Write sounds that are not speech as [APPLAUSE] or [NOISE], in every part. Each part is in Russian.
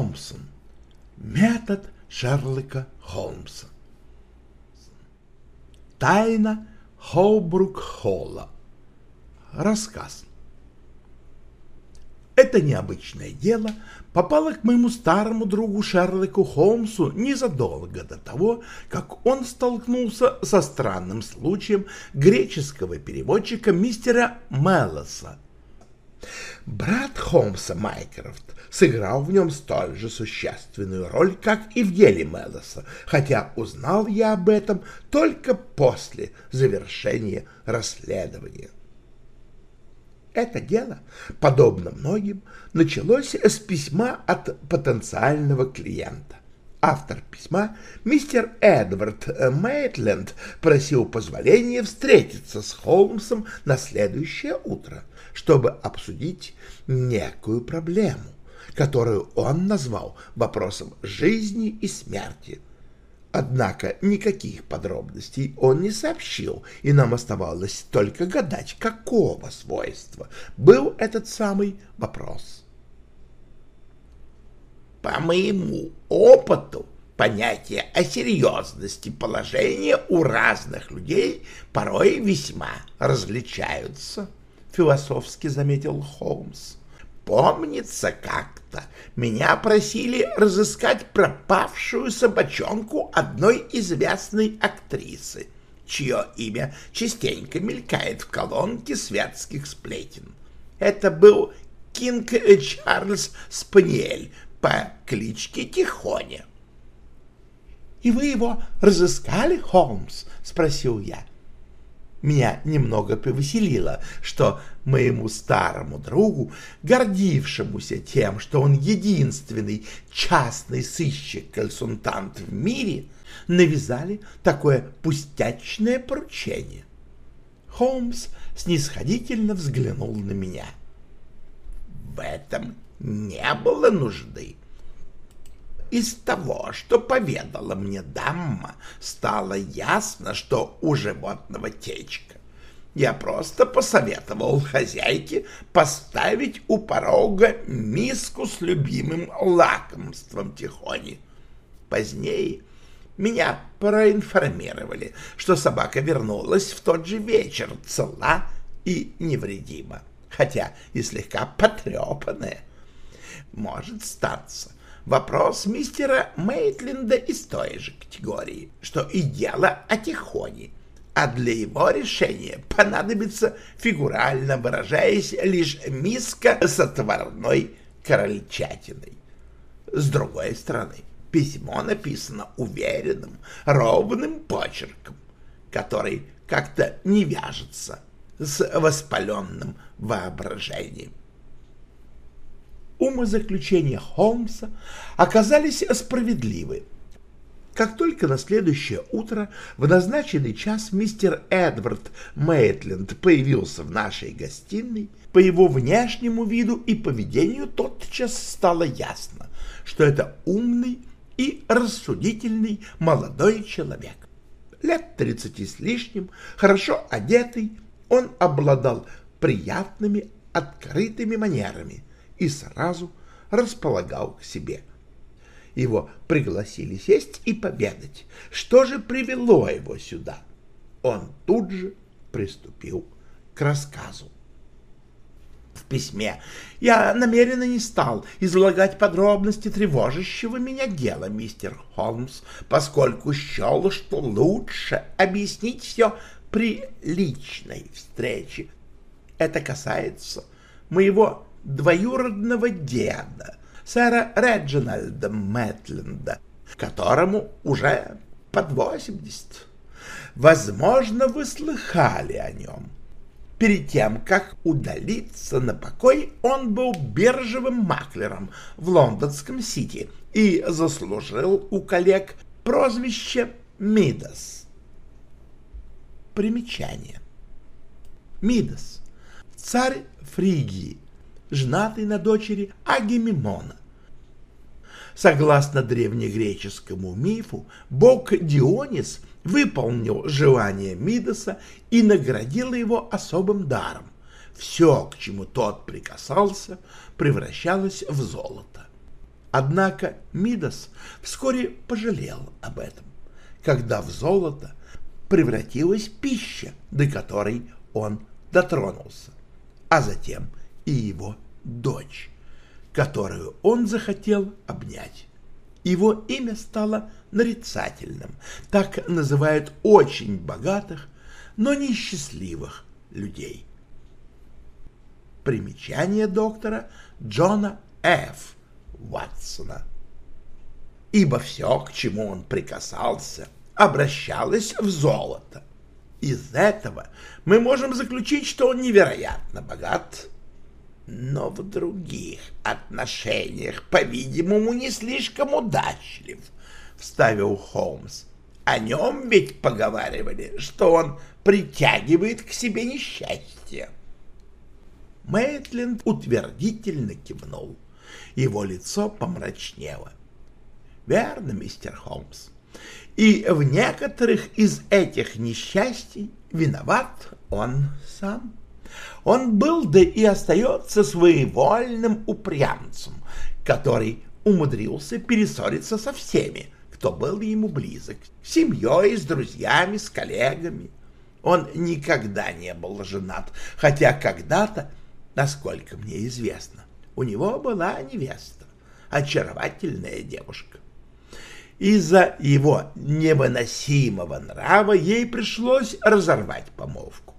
Томпсон. Метод Шерлока Холмса. Тайна Хоубрук-Холла. Рассказ. Это необычное дело попало к моему старому другу Шерлоку Холмсу незадолго до того, как он столкнулся со странным случаем греческого переводчика мистера Меллоса. Брат Холмса Майкрофт сыграл в нем столь же существенную роль, как и в деле Меллоса, хотя узнал я об этом только после завершения расследования. Это дело, подобно многим, началось с письма от потенциального клиента. Автор письма, мистер Эдвард Мейтленд, просил позволения встретиться с Холмсом на следующее утро, чтобы обсудить некую проблему которую он назвал вопросом жизни и смерти. Однако никаких подробностей он не сообщил, и нам оставалось только гадать, какого свойства был этот самый вопрос. По моему опыту, понятие о серьезности положения у разных людей порой весьма различаются, философски заметил Холмс. Помнится как-то, меня просили разыскать пропавшую собачонку одной известной актрисы, чье имя частенько мелькает в колонке светских сплетен. Это был Кинг Чарльз Спаниель по кличке Тихоня. — И вы его разыскали, Холмс? — спросил я. Меня немного повеселило, что моему старому другу, гордившемуся тем, что он единственный частный сыщик-консультант в мире, навязали такое пустячное поручение. Холмс снисходительно взглянул на меня. В этом не было нужды. Из того, что поведала мне дама, стало ясно, что у животного течка. Я просто посоветовал хозяйке поставить у порога миску с любимым лакомством Тихони. Позднее меня проинформировали, что собака вернулась в тот же вечер цела и невредима, хотя и слегка потрепанная. Может статься, вопрос мистера Мейтленда из той же категории, что и дело о Тихоне, а для его решения понадобится, фигурально выражаясь, лишь миска с отварной крольчатиной. С другой стороны, письмо написано уверенным, ровным почерком, который как-то не вяжется с воспаленным воображением умозаключения Холмса оказались справедливы. Как только на следующее утро в назначенный час мистер Эдвард Мейтленд появился в нашей гостиной, по его внешнему виду и поведению тотчас стало ясно, что это умный и рассудительный молодой человек. Лет тридцати с лишним, хорошо одетый, он обладал приятными открытыми манерами – и сразу располагал к себе. Его пригласили сесть и победать. Что же привело его сюда? Он тут же приступил к рассказу. В письме я намеренно не стал излагать подробности тревожащего меня дела, мистер Холмс, поскольку счел, что лучше объяснить все при личной встрече. Это касается моего двоюродного деда, сэра Реджинальда Мэтленда, которому уже под восемьдесят. Возможно, вы слыхали о нем. Перед тем, как удалиться на покой, он был биржевым маклером в лондонском Сити и заслужил у коллег прозвище Мидас. Примечание. Мидас. Царь Фригии, женатый на дочери Агемемона. Согласно древнегреческому мифу, бог Дионис выполнил желание Мидаса и наградил его особым даром. Все, к чему тот прикасался, превращалось в золото. Однако Мидас вскоре пожалел об этом, когда в золото превратилась пища, до которой он дотронулся, а затем и его дочь, которую он захотел обнять. Его имя стало нарицательным, так называют очень богатых, но несчастливых людей. Примечание доктора Джона Ф. Ватсона. Ибо все, к чему он прикасался, обращалось в золото. Из этого мы можем заключить, что он невероятно богат, но в других отношениях, по-видимому, не слишком удачлив, — вставил Холмс. О нем ведь поговаривали, что он притягивает к себе несчастье. Мейтленд утвердительно кивнул. Его лицо помрачнело. «Верно, мистер Холмс. И в некоторых из этих несчастий виноват он сам. Он был, да и остается своевольным упрямцем, который умудрился перессориться со всеми, кто был ему близок, с семьей, с друзьями, с коллегами. Он никогда не был женат, хотя когда-то, насколько мне известно, у него была невеста, очаровательная девушка. Из-за его невыносимого нрава ей пришлось разорвать помолвку.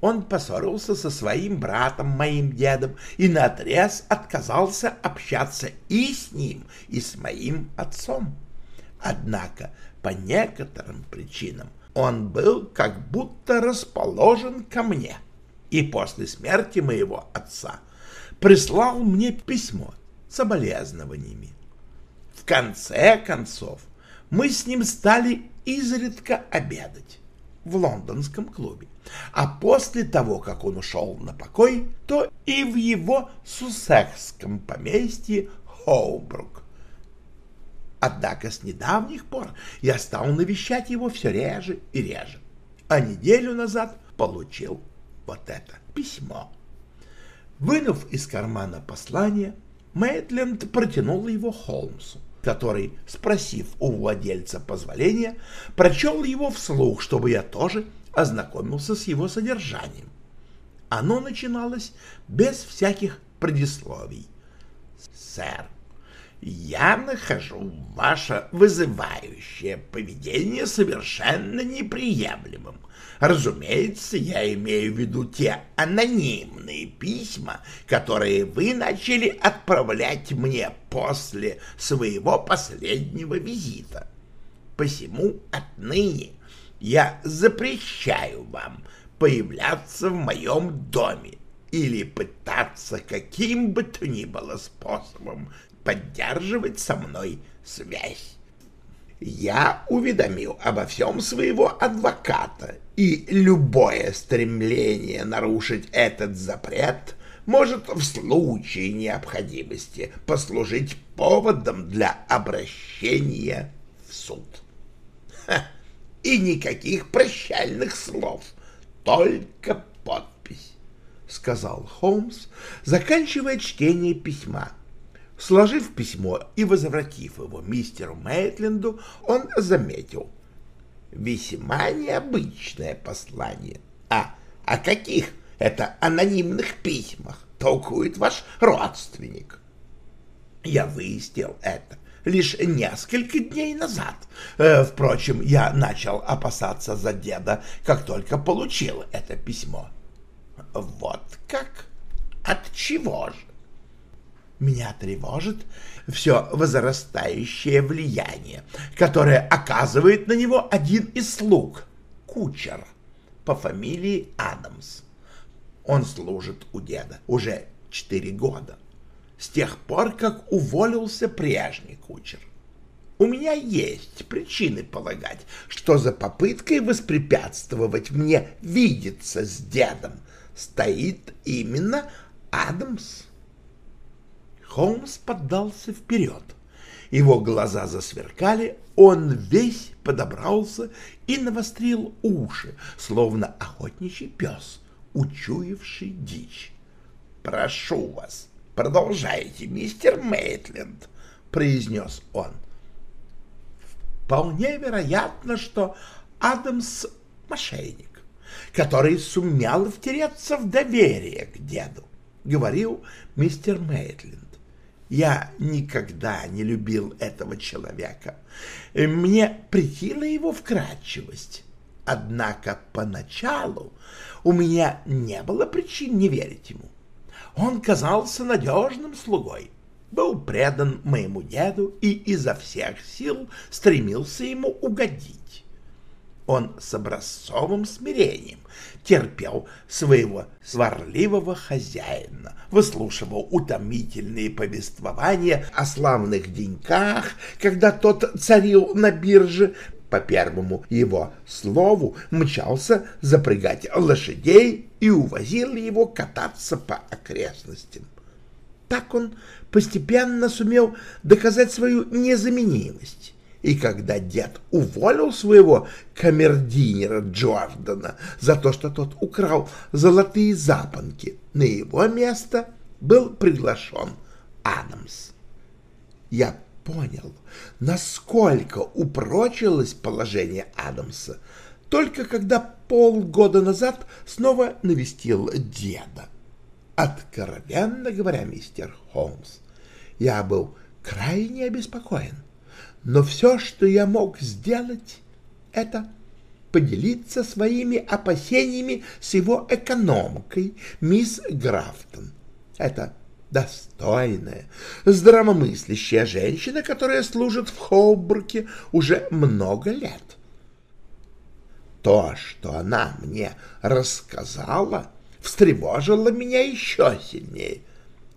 Он поссорился со своим братом, моим дедом, и наотрез отказался общаться и с ним, и с моим отцом. Однако по некоторым причинам он был как будто расположен ко мне, и после смерти моего отца прислал мне письмо с соболезнованиями. В конце концов, мы с ним стали изредка обедать в лондонском клубе, а после того, как он ушел на покой, то и в его сусекском поместье Хоубрук. Однако с недавних пор я стал навещать его все реже и реже, а неделю назад получил вот это письмо. Вынув из кармана послание, Мэтленд протянул его Холмсу который, спросив у владельца позволения, прочел его вслух, чтобы я тоже ознакомился с его содержанием. Оно начиналось без всяких предисловий. «Сэр, я нахожу ваше вызывающее поведение совершенно неприемлемым. Разумеется, я имею в виду те анонимные письма, которые вы начали отправлять мне после своего последнего визита. Посему отныне я запрещаю вам появляться в моем доме или пытаться каким бы то ни было способом поддерживать со мной связь. Я уведомил обо всем своего адвоката, и любое стремление нарушить этот запрет может в случае необходимости послужить поводом для обращения в суд. Ха, и никаких прощальных слов, только подпись, — сказал Холмс, заканчивая чтение письма. Сложив письмо и возвратив его мистеру Мейтленду, он заметил. Весьма необычное послание. А о каких это анонимных письмах толкует ваш родственник? Я выяснил это лишь несколько дней назад. Э, впрочем, я начал опасаться за деда, как только получил это письмо. Вот как? От чего же? Меня тревожит все возрастающее влияние, которое оказывает на него один из слуг, кучер, по фамилии Адамс. Он служит у деда уже четыре года, с тех пор, как уволился прежний кучер. У меня есть причины полагать, что за попыткой воспрепятствовать мне видеться с дедом стоит именно Адамс. Холмс поддался вперед. Его глаза засверкали, он весь подобрался и навострил уши, словно охотничий пес, учуявший дичь. «Прошу вас, продолжайте, мистер Мейтленд», — произнес он. «Вполне вероятно, что Адамс — мошенник, который сумел втереться в доверие к деду», — говорил мистер Мейтленд. Я никогда не любил этого человека. Мне притила его вкрадчивость. Однако поначалу у меня не было причин не верить ему. Он казался надежным слугой, был предан моему деду и изо всех сил стремился ему угодить. Он с образцовым смирением терпел своего сварливого хозяина, выслушивал утомительные повествования о славных деньках, когда тот царил на бирже, по первому его слову мчался запрягать лошадей и увозил его кататься по окрестностям. Так он постепенно сумел доказать свою незаменимость и когда дед уволил своего камердинера Джордана за то, что тот украл золотые запонки, на его место был приглашен Адамс. Я понял, насколько упрочилось положение Адамса, только когда полгода назад снова навестил деда. Откровенно говоря, мистер Холмс, я был крайне обеспокоен но все, что я мог сделать, это поделиться своими опасениями с его экономкой, мисс Графтон. Это достойная, здравомыслящая женщина, которая служит в Хоубруке уже много лет. То, что она мне рассказала, встревожило меня еще сильнее.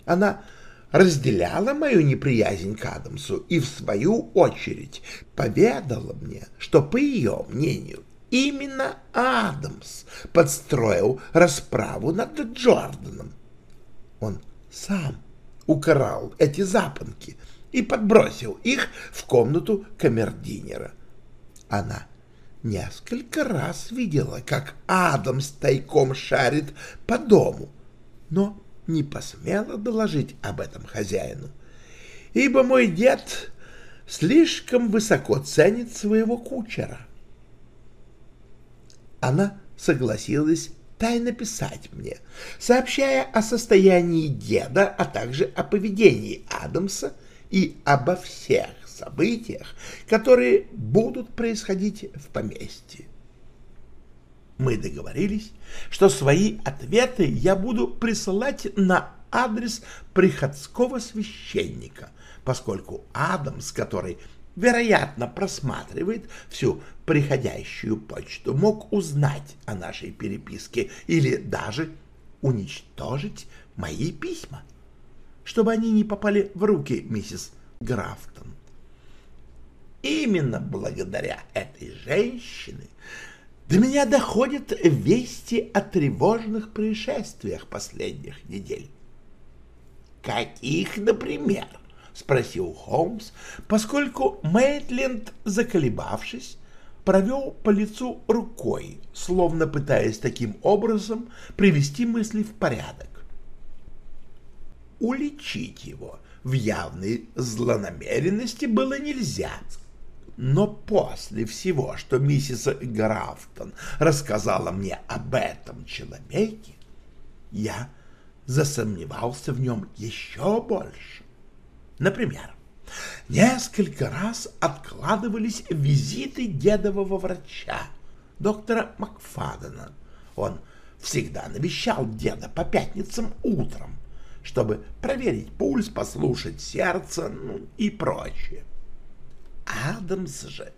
Она разделяла мою неприязнь к Адамсу и, в свою очередь, поведала мне, что, по ее мнению, именно Адамс подстроил расправу над Джорданом. Он сам украл эти запонки и подбросил их в комнату камердинера. Она несколько раз видела, как Адамс тайком шарит по дому, но не посмела доложить об этом хозяину, ибо мой дед слишком высоко ценит своего кучера. Она согласилась тайно писать мне, сообщая о состоянии деда, а также о поведении Адамса и обо всех событиях, которые будут происходить в поместье. Мы договорились, что свои ответы я буду присылать на адрес приходского священника, поскольку Адамс, который, вероятно, просматривает всю приходящую почту, мог узнать о нашей переписке или даже уничтожить мои письма, чтобы они не попали в руки миссис Графтон. Именно благодаря этой женщине до меня доходят вести о тревожных происшествиях последних недель. «Каких, например?» — спросил Холмс, поскольку Мейтленд, заколебавшись, провел по лицу рукой, словно пытаясь таким образом привести мысли в порядок. Уличить его в явной злонамеренности было нельзя, но после всего, что миссис Графтон рассказала мне об этом человеке, я засомневался в нем еще больше. Например, несколько раз откладывались визиты дедового врача, доктора Макфадена. Он всегда навещал деда по пятницам утром, чтобы проверить пульс, послушать сердце ну, и прочее. Адамс же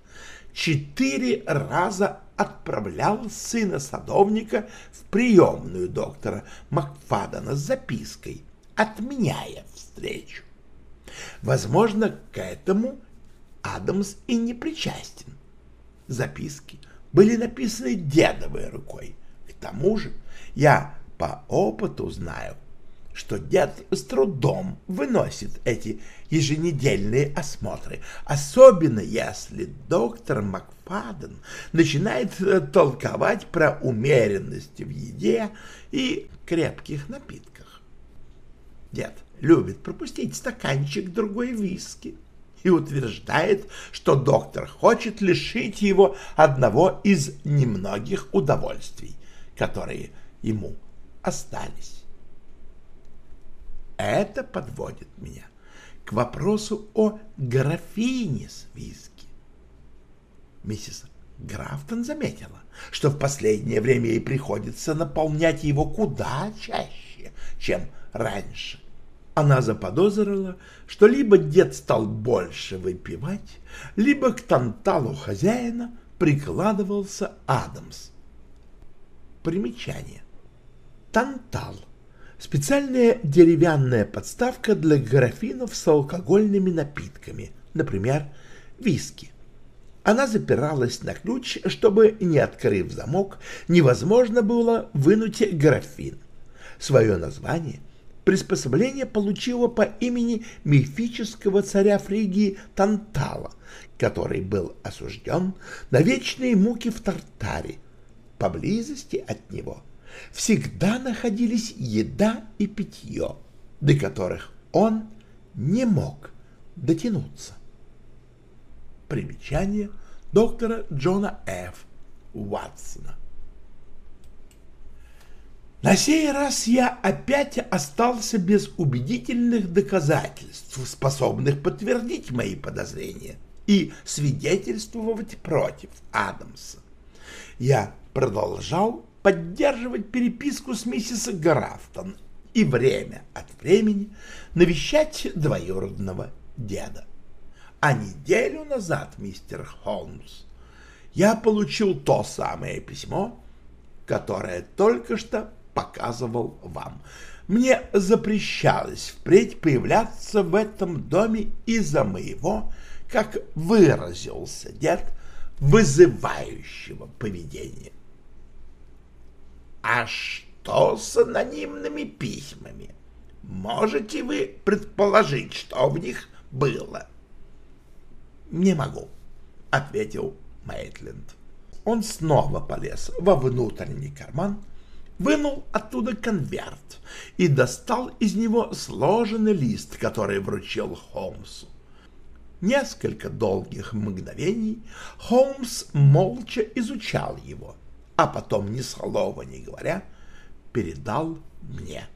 четыре раза отправлял сына садовника в приемную доктора Макфадена с запиской, отменяя встречу. Возможно, к этому Адамс и не причастен. Записки были написаны дедовой рукой. К тому же я по опыту знаю, что дед с трудом выносит эти еженедельные осмотры, особенно если доктор Макфаден начинает э, толковать про умеренность в еде и крепких напитках. Дед любит пропустить стаканчик другой виски и утверждает, что доктор хочет лишить его одного из немногих удовольствий, которые ему остались. Это подводит меня к вопросу о графине с виски. Миссис Графтон заметила, что в последнее время ей приходится наполнять его куда чаще, чем раньше. Она заподозрила, что либо дед стал больше выпивать, либо к танталу хозяина прикладывался Адамс. Примечание. Тантал — Специальная деревянная подставка для графинов с алкогольными напитками, например, виски. Она запиралась на ключ, чтобы, не открыв замок, невозможно было вынуть графин. Свое название приспособление получило по имени мифического царя Фригии Тантала, который был осужден на вечные муки в Тартаре. Поблизости от него – всегда находились еда и питье, до которых он не мог дотянуться. Примечание доктора Джона Ф. Уатсона. На сей раз я опять остался без убедительных доказательств, способных подтвердить мои подозрения и свидетельствовать против Адамса. Я продолжал поддерживать переписку с миссис Графтон и время от времени навещать двоюродного деда. А неделю назад, мистер Холмс, я получил то самое письмо, которое только что показывал вам. Мне запрещалось впредь появляться в этом доме из-за моего, как выразился дед, вызывающего поведения. А что с анонимными письмами? Можете вы предположить, что в них было? Не могу, ответил Мейтленд. Он снова полез во внутренний карман, вынул оттуда конверт и достал из него сложенный лист, который вручил Холмсу. Несколько долгих мгновений Холмс молча изучал его — а потом, ни слова не говоря, передал мне.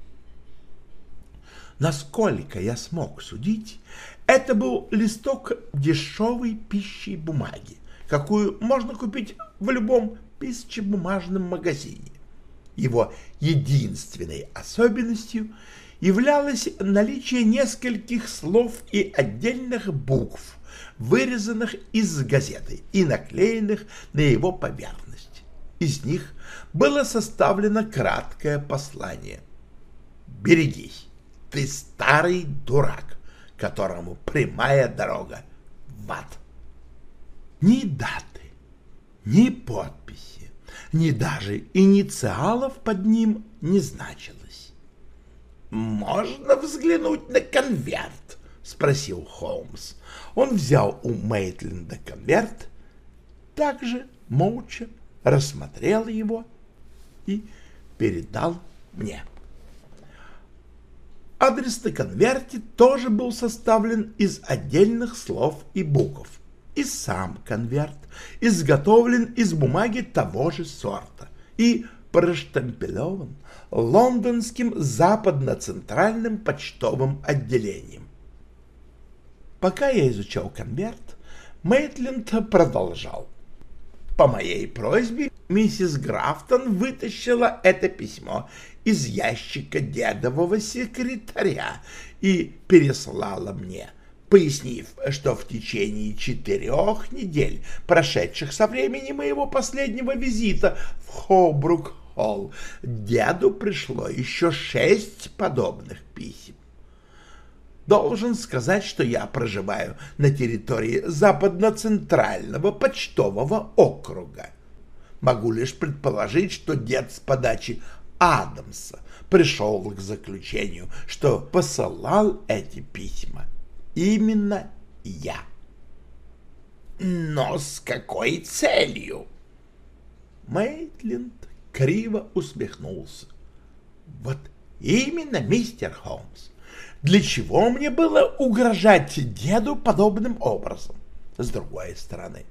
Насколько я смог судить, это был листок дешевой пищей бумаги, какую можно купить в любом пищебумажном магазине. Его единственной особенностью являлось наличие нескольких слов и отдельных букв, вырезанных из газеты и наклеенных на его поверхность. Из них было составлено краткое послание. «Берегись, ты старый дурак, которому прямая дорога в ад». Ни даты, ни подписи, ни даже инициалов под ним не значилось. «Можно взглянуть на конверт?» — спросил Холмс. Он взял у Мейтленда конверт, также молча рассмотрел его и передал мне. Адрес на конверте тоже был составлен из отдельных слов и букв, и сам конверт изготовлен из бумаги того же сорта и проштампелеван лондонским западно-центральным почтовым отделением. Пока я изучал конверт, Мейтленд продолжал. По моей просьбе миссис Графтон вытащила это письмо из ящика дедового секретаря и переслала мне, пояснив, что в течение четырех недель, прошедших со времени моего последнего визита в Хобрук-Холл, деду пришло еще шесть подобных писем. Должен сказать, что я проживаю на территории западно-центрального почтового округа. Могу лишь предположить, что дед с подачи Адамса пришел к заключению, что посылал эти письма именно я. Но с какой целью? Мейтленд криво усмехнулся. Вот именно, мистер Холмс. Для чего мне было угрожать деду подобным образом? С другой стороны,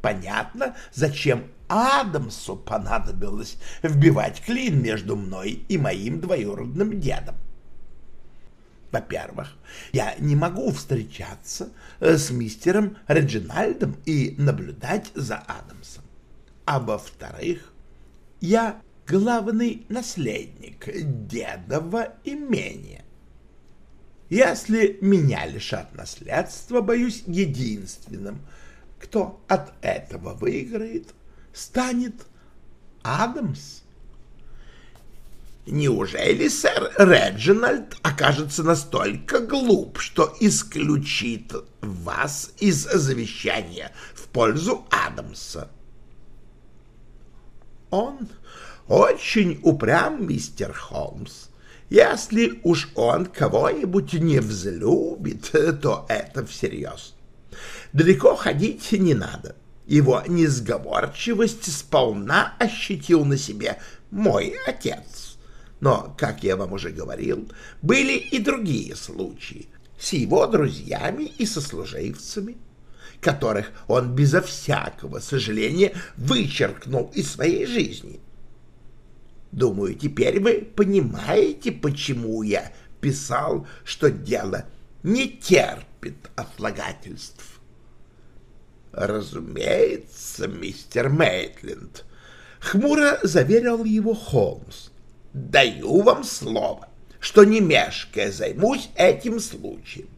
понятно, зачем Адамсу понадобилось вбивать клин между мной и моим двоюродным дедом. Во-первых, я не могу встречаться э, с мистером Реджинальдом и наблюдать за Адамсом. А во-вторых, я главный наследник дедова имения. Если меня лишат наследства, боюсь, единственным, кто от этого выиграет, станет Адамс. Неужели сэр Реджинальд окажется настолько глуп, что исключит вас из завещания в пользу Адамса? Он очень упрям, мистер Холмс. Если уж он кого-нибудь не взлюбит, [LAUGHS] то это всерьез. Далеко ходить не надо. Его несговорчивость сполна ощутил на себе мой отец. Но, как я вам уже говорил, были и другие случаи с его друзьями и сослуживцами, которых он безо всякого сожаления вычеркнул из своей жизни. Думаю, теперь вы понимаете, почему я писал, что дело не терпит отлагательств. «Разумеется, мистер Мейтленд», — хмуро заверил его Холмс. «Даю вам слово, что не мешкая займусь этим случаем.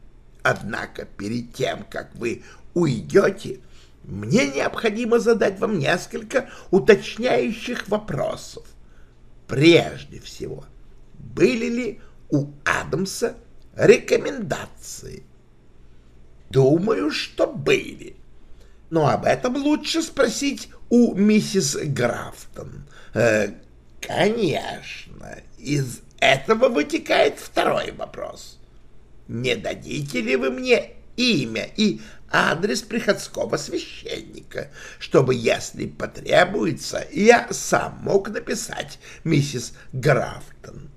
Однако перед тем, как вы уйдете, мне необходимо задать вам несколько уточняющих вопросов. Прежде всего, были ли у Адамса рекомендации? Думаю, что были но об этом лучше спросить у миссис Графтон. Э, конечно, из этого вытекает второй вопрос. Не дадите ли вы мне имя и адрес приходского священника, чтобы, если потребуется, я сам мог написать миссис Графтон?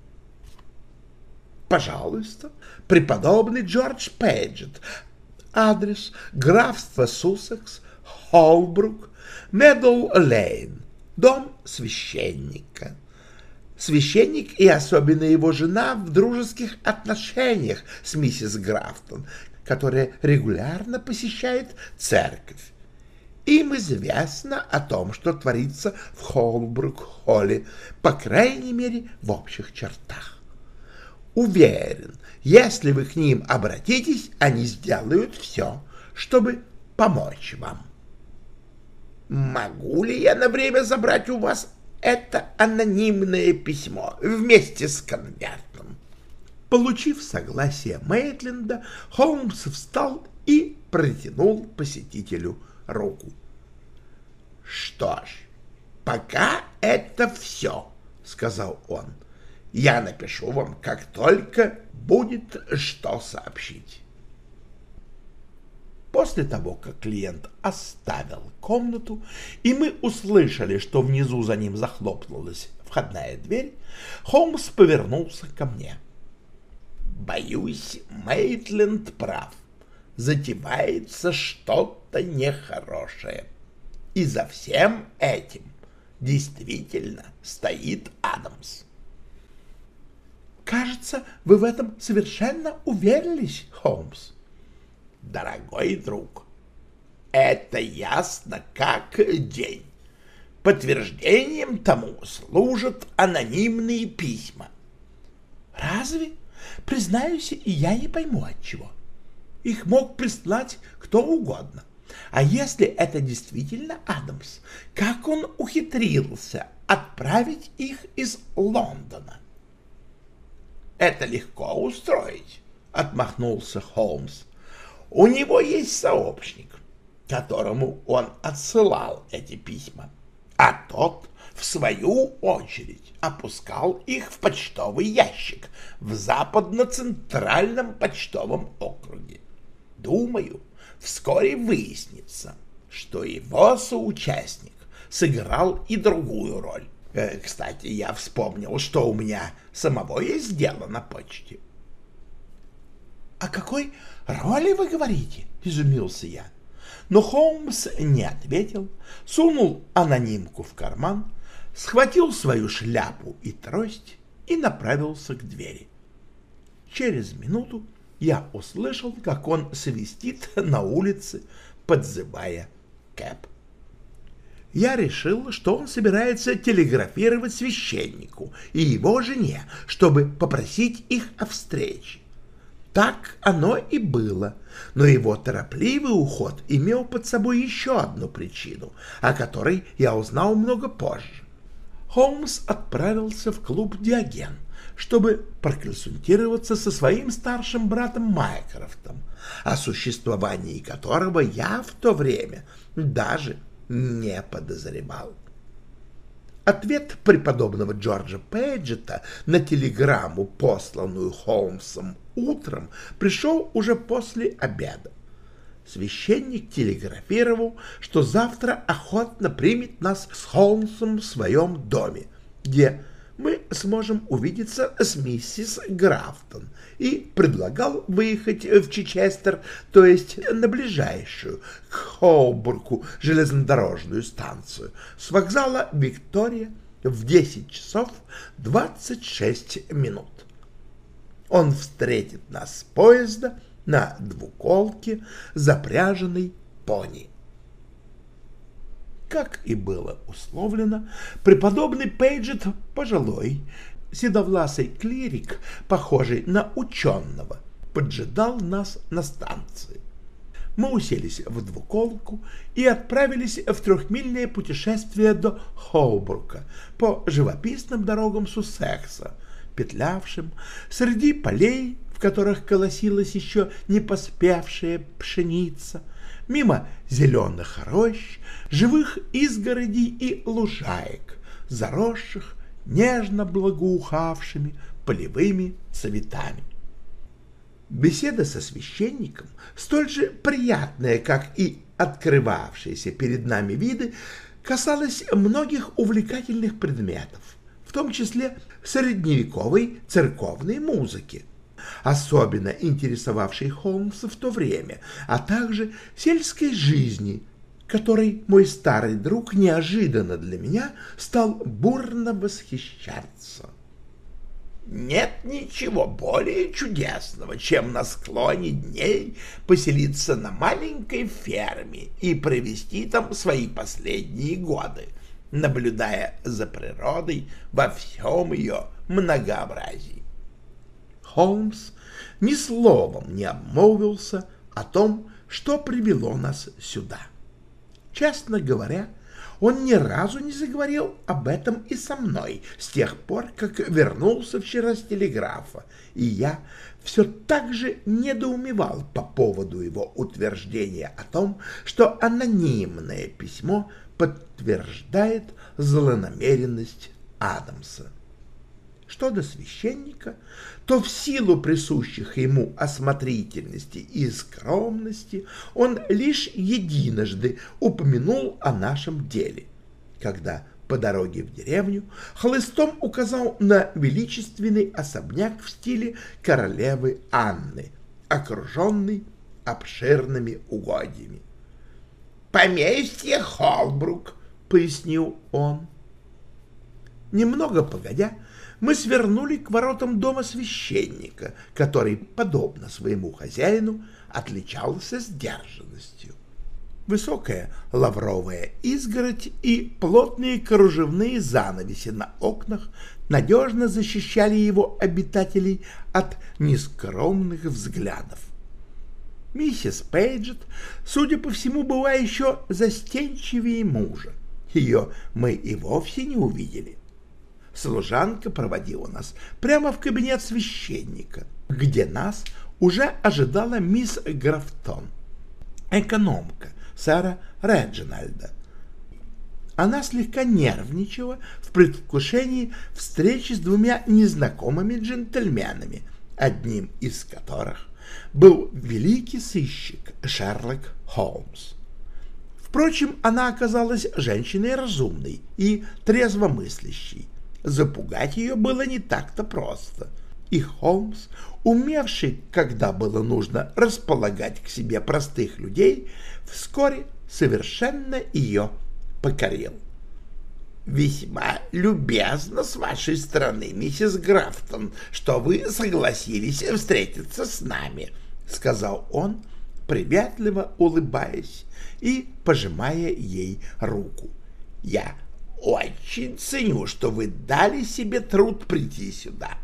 Пожалуйста, преподобный Джордж Пейджет, адрес графства Суссекс, Холбрук, Медоу-Лейн, дом священника. Священник и особенно его жена в дружеских отношениях с миссис Графтон, которая регулярно посещает церковь. Им известно о том, что творится в Холбрук-Холле, по крайней мере, в общих чертах. Уверен, если вы к ним обратитесь, они сделают все, чтобы помочь вам. Могу ли я на время забрать у вас это анонимное письмо вместе с конвертом? Получив согласие Мейтленда, Холмс встал и протянул посетителю руку. «Что ж, пока это все», — сказал он. «Я напишу вам, как только будет что сообщить». После того, как клиент оставил комнату, и мы услышали, что внизу за ним захлопнулась входная дверь, Холмс повернулся ко мне. «Боюсь, Мейтленд прав. Затевается что-то нехорошее. И за всем этим действительно стоит Адамс». «Кажется, вы в этом совершенно уверились, Холмс», дорогой друг. Это ясно как день. Подтверждением тому служат анонимные письма. Разве? Признаюсь, и я не пойму от чего. Их мог прислать кто угодно. А если это действительно Адамс, как он ухитрился отправить их из Лондона? Это легко устроить, отмахнулся Холмс. У него есть сообщник, которому он отсылал эти письма, а тот, в свою очередь, опускал их в почтовый ящик в западно-центральном почтовом округе. Думаю, вскоре выяснится, что его соучастник сыграл и другую роль. Э, кстати, я вспомнил, что у меня самого есть дело на почте. — О какой роли вы говорите? — изумился я. Но Холмс не ответил, сунул анонимку в карман, схватил свою шляпу и трость и направился к двери. Через минуту я услышал, как он свистит [LAUGHS] на улице, подзывая Кэп. Я решил, что он собирается телеграфировать священнику и его жене, чтобы попросить их о встрече. Так оно и было, но его торопливый уход имел под собой еще одну причину, о которой я узнал много позже. Холмс отправился в клуб «Диоген», чтобы проконсультироваться со своим старшим братом Майкрофтом, о существовании которого я в то время даже не подозревал. Ответ преподобного Джорджа Пейджета на телеграмму, посланную Холмсом утром, пришел уже после обеда священник телеграфировал, что завтра охотно примет нас с Холмсом в своем доме, где мы сможем увидеться с миссис Графтон, и предлагал выехать в Чичестер, то есть на ближайшую к Хоубурку железнодорожную станцию с вокзала Виктория в 10 часов 26 минут. Он встретит нас с поезда на двуколке, запряженной пони. Как и было условлено, преподобный Пейджет пожилой, седовласый клирик, похожий на ученого, поджидал нас на станции. Мы уселись в двуколку и отправились в трехмильное путешествие до Хоубурга по живописным дорогам Суссекса, петлявшим среди полей которых колосилась еще не поспевшая пшеница, мимо зеленых рощ, живых изгородей и лужаек, заросших нежно благоухавшими полевыми цветами. Беседа со священником, столь же приятная, как и открывавшиеся перед нами виды, касалась многих увлекательных предметов, в том числе средневековой церковной музыки, особенно интересовавшей Холмса в то время, а также сельской жизни, которой мой старый друг неожиданно для меня стал бурно восхищаться. Нет ничего более чудесного, чем на склоне дней поселиться на маленькой ферме и провести там свои последние годы, наблюдая за природой во всем ее многообразии. Холмс ни словом не обмолвился о том, что привело нас сюда. Честно говоря, он ни разу не заговорил об этом и со мной с тех пор, как вернулся вчера с телеграфа, и я все так же недоумевал по поводу его утверждения о том, что анонимное письмо подтверждает злонамеренность Адамса. Что до священника, то в силу присущих ему осмотрительности и скромности он лишь единожды упомянул о нашем деле, когда по дороге в деревню хлыстом указал на величественный особняк в стиле королевы Анны, окруженный обширными угодьями. «Поместье Холбрук», — пояснил он. Немного погодя, мы свернули к воротам дома священника, который, подобно своему хозяину, отличался сдержанностью. Высокая лавровая изгородь и плотные кружевные занавеси на окнах надежно защищали его обитателей от нескромных взглядов. Миссис Пейджет, судя по всему, была еще застенчивее мужа. Ее мы и вовсе не увидели. Служанка проводила нас прямо в кабинет священника, где нас уже ожидала мисс Графтон, экономка сэра Реджинальда. Она слегка нервничала в предвкушении встречи с двумя незнакомыми джентльменами, одним из которых был великий сыщик Шерлок Холмс. Впрочем, она оказалась женщиной разумной и трезвомыслящей. Запугать ее было не так-то просто. И Холмс, умевший, когда было нужно располагать к себе простых людей, вскоре совершенно ее покорил. «Весьма любезно с вашей стороны, миссис Графтон, что вы согласились встретиться с нами», — сказал он, приветливо улыбаясь и пожимая ей руку. «Я очень ценю, что вы дали себе труд прийти сюда.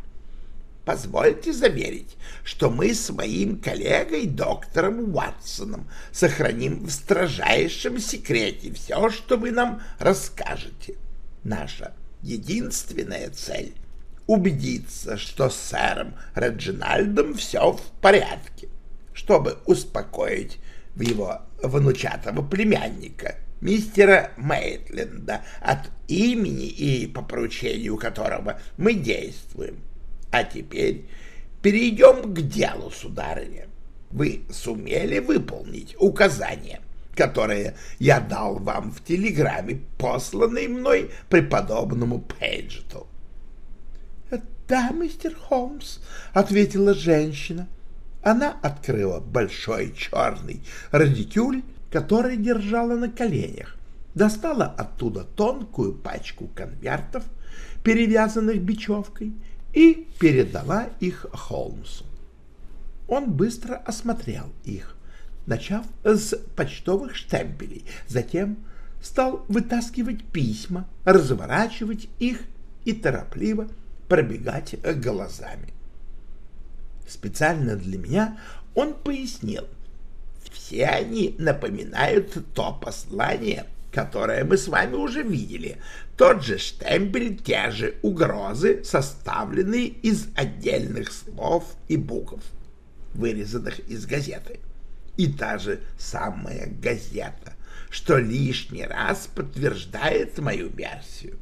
Позвольте заверить, что мы с моим коллегой доктором Уатсоном сохраним в строжайшем секрете все, что вы нам расскажете. Наша единственная цель — убедиться, что с сэром Реджинальдом все в порядке, чтобы успокоить его внучатого племянника — мистера Мейтленда, от имени и по поручению которого мы действуем. А теперь перейдем к делу, сударыня. Вы сумели выполнить указания, которые я дал вам в телеграмме, посланной мной преподобному Пейджету? — Да, мистер Холмс, — ответила женщина. Она открыла большой черный радикюль который держала на коленях, достала оттуда тонкую пачку конвертов, перевязанных бечевкой, и передала их Холмсу. Он быстро осмотрел их, начав с почтовых штемпелей, затем стал вытаскивать письма, разворачивать их и торопливо пробегать глазами. Специально для меня он пояснил, все они напоминают то послание, которое мы с вами уже видели. Тот же штемпель, те же угрозы, составленные из отдельных слов и букв, вырезанных из газеты. И та же самая газета, что лишний раз подтверждает мою версию.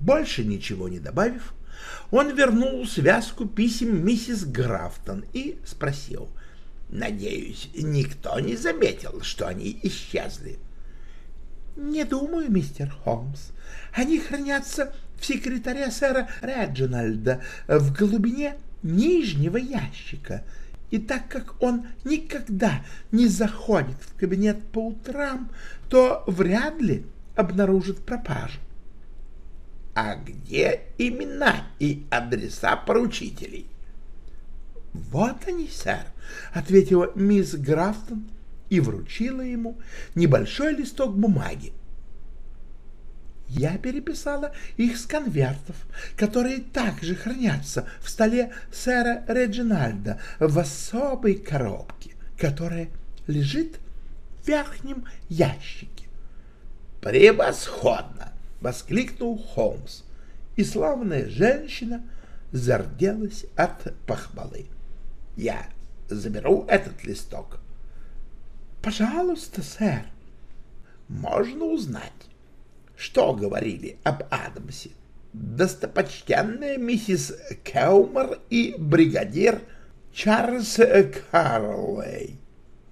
Больше ничего не добавив, он вернул связку писем миссис Графтон и спросил — Надеюсь, никто не заметил, что они исчезли. — Не думаю, мистер Холмс. Они хранятся в секретаре сэра Реджинальда в глубине нижнего ящика. И так как он никогда не заходит в кабинет по утрам, то вряд ли обнаружит пропажу. — А где имена и адреса поручителей? «Вот они, сэр», — ответила мисс Графтон и вручила ему небольшой листок бумаги. Я переписала их с конвертов, которые также хранятся в столе сэра Реджинальда в особой коробке, которая лежит в верхнем ящике. «Превосходно!» — воскликнул Холмс, и славная женщина зарделась от похвалы. Я заберу этот листок. Пожалуйста, сэр. Можно узнать, что говорили об Адамсе достопочтенная миссис Кеумер и бригадир Чарльз Карлей?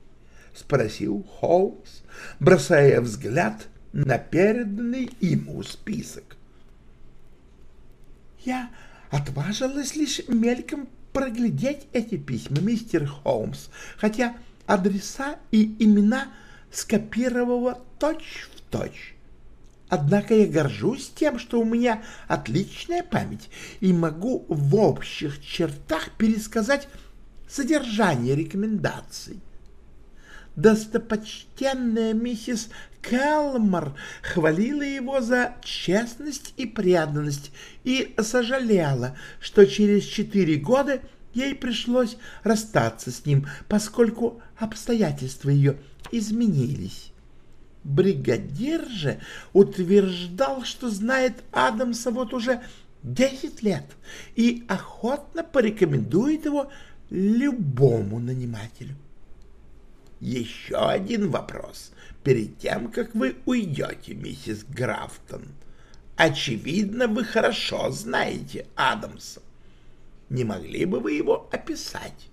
— спросил Холмс, бросая взгляд на переданный ему список. — Я отважилась лишь мельком проглядеть эти письма, мистер Холмс, хотя адреса и имена скопировала точь в точь. Однако я горжусь тем, что у меня отличная память и могу в общих чертах пересказать содержание рекомендаций. Достопочтенная миссис Келмор хвалила его за честность и преданность и сожалела, что через четыре года ей пришлось расстаться с ним, поскольку обстоятельства ее изменились. Бригадир же утверждал, что знает Адамса вот уже десять лет и охотно порекомендует его любому нанимателю. Еще один вопрос перед тем, как вы уйдете, миссис Графтон. Очевидно, вы хорошо знаете Адамса. Не могли бы вы его описать?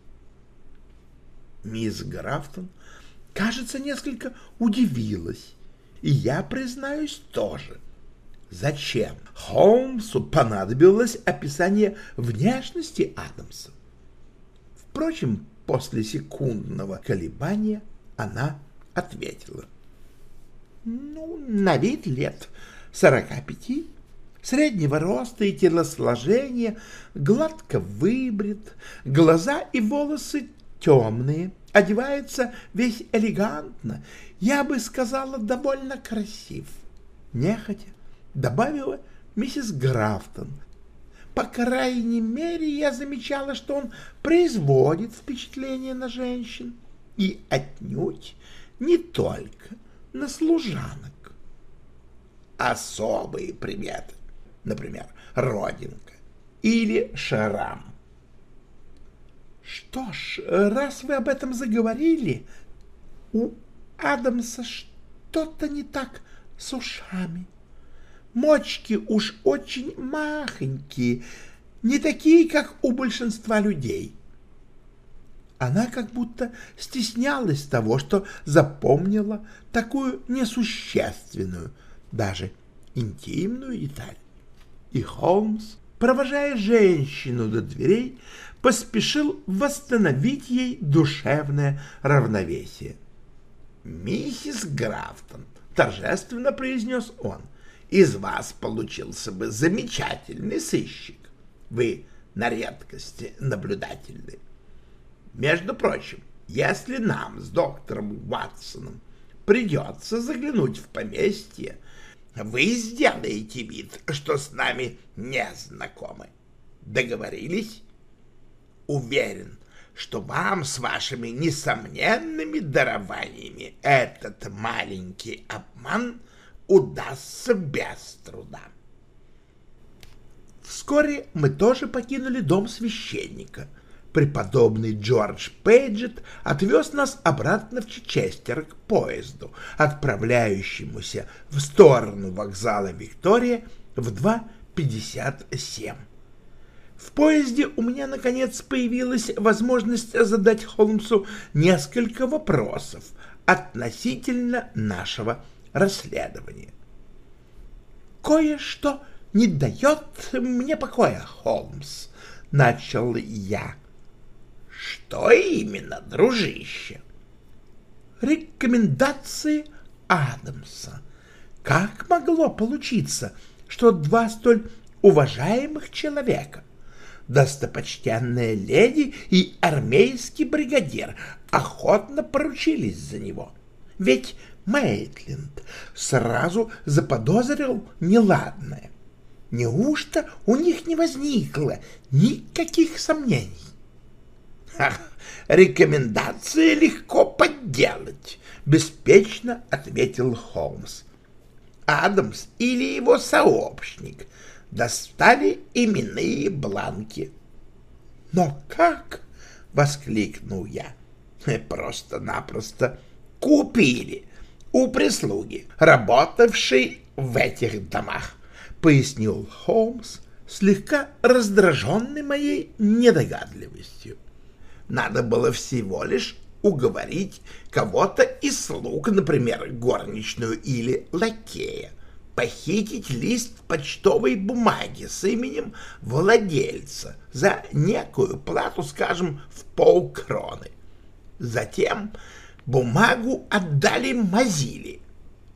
Мисс Графтон, кажется, несколько удивилась, и я, признаюсь, тоже. Зачем Холмсу понадобилось описание внешности Адамса? Впрочем, после секундного колебания она ответила. Ну, на вид лет сорока пяти, среднего роста и телосложения, гладко выбрит, глаза и волосы темные, одевается весь элегантно, я бы сказала, довольно красив. Нехотя добавила миссис Графтон, по крайней мере, я замечала, что он производит впечатление на женщин и отнюдь не только на служанок. Особые приметы, например, родинка или шрам. Что ж, раз вы об этом заговорили, у Адамса что-то не так с ушами. — Мочки уж очень махонькие, не такие, как у большинства людей. Она как будто стеснялась того, что запомнила такую несущественную, даже интимную деталь. И Холмс, провожая женщину до дверей, поспешил восстановить ей душевное равновесие. «Миссис Графтон», — торжественно произнес он, — из вас получился бы замечательный сыщик. Вы на редкости наблюдательны. Между прочим, если нам с доктором Ватсоном придется заглянуть в поместье, вы сделаете вид, что с нами не знакомы. Договорились? Уверен, что вам с вашими несомненными дарованиями этот маленький обман удастся без труда. Вскоре мы тоже покинули дом священника. Преподобный Джордж Пейджет отвез нас обратно в Чичестер к поезду, отправляющемуся в сторону вокзала Виктория в 2.57. В поезде у меня, наконец, появилась возможность задать Холмсу несколько вопросов относительно нашего расследования. «Кое-что не дает мне покоя, Холмс», — начал я. «Что именно, дружище?» «Рекомендации Адамса. Как могло получиться, что два столь уважаемых человека, достопочтенная леди и армейский бригадир, охотно поручились за него? Ведь Мейтленд сразу заподозрил неладное. Неужто у них не возникло никаких сомнений? Ах, рекомендации легко подделать, беспечно ответил Холмс. Адамс или его сообщник достали именные бланки. Но как? воскликнул я. Просто-напросто купили у прислуги, работавшей в этих домах, — пояснил Холмс, слегка раздраженный моей недогадливостью. Надо было всего лишь уговорить кого-то из слуг, например, горничную или лакея, похитить лист почтовой бумаги с именем владельца за некую плату, скажем, в полкроны. Затем бумагу отдали Мазили.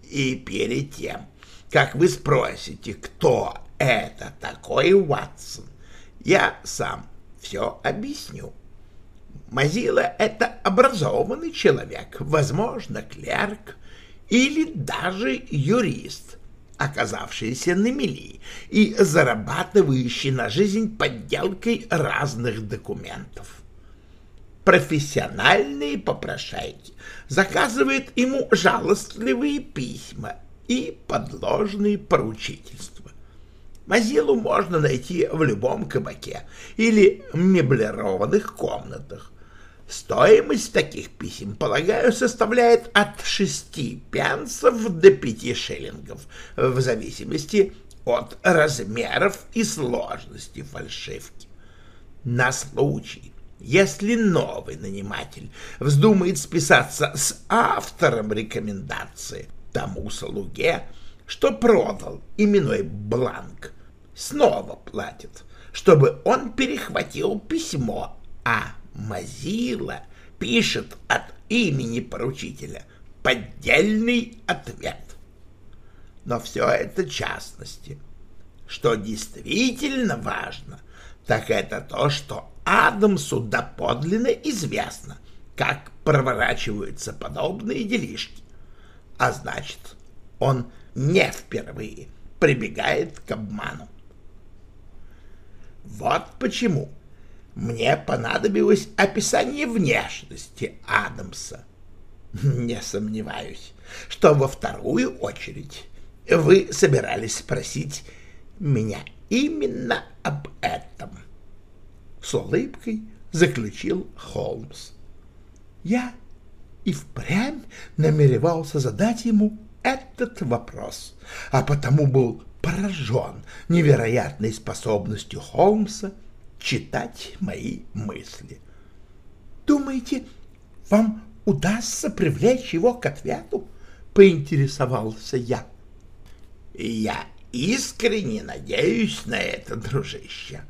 И перед тем, как вы спросите, кто это такой Ватсон, я сам все объясню. Мазила — это образованный человек, возможно, клерк или даже юрист, оказавшийся на мели и зарабатывающий на жизнь подделкой разных документов. Профессиональные попрошайки заказывают ему жалостливые письма и подложные поручительства. Мазилу можно найти в любом кабаке или меблированных комнатах. Стоимость таких писем, полагаю, составляет от шести пенсов до пяти шиллингов, в зависимости от размеров и сложности фальшивки. На случай, если новый наниматель вздумает списаться с автором рекомендации тому слуге, что продал именной бланк, снова платит, чтобы он перехватил письмо, а Мазила пишет от имени поручителя поддельный ответ. Но все это частности. Что действительно важно, так это то, что Адамсу доподлинно известно, как проворачиваются подобные делишки. А значит, он не впервые прибегает к обману. Вот почему мне понадобилось описание внешности Адамса. Не сомневаюсь, что во вторую очередь вы собирались спросить меня именно об этом. С улыбкой заключил Холмс. Я и впрямь намеревался задать ему этот вопрос, а потому был поражен невероятной способностью Холмса читать мои мысли. «Думаете, вам удастся привлечь его к ответу?» — поинтересовался я. «Я искренне надеюсь на это, дружище.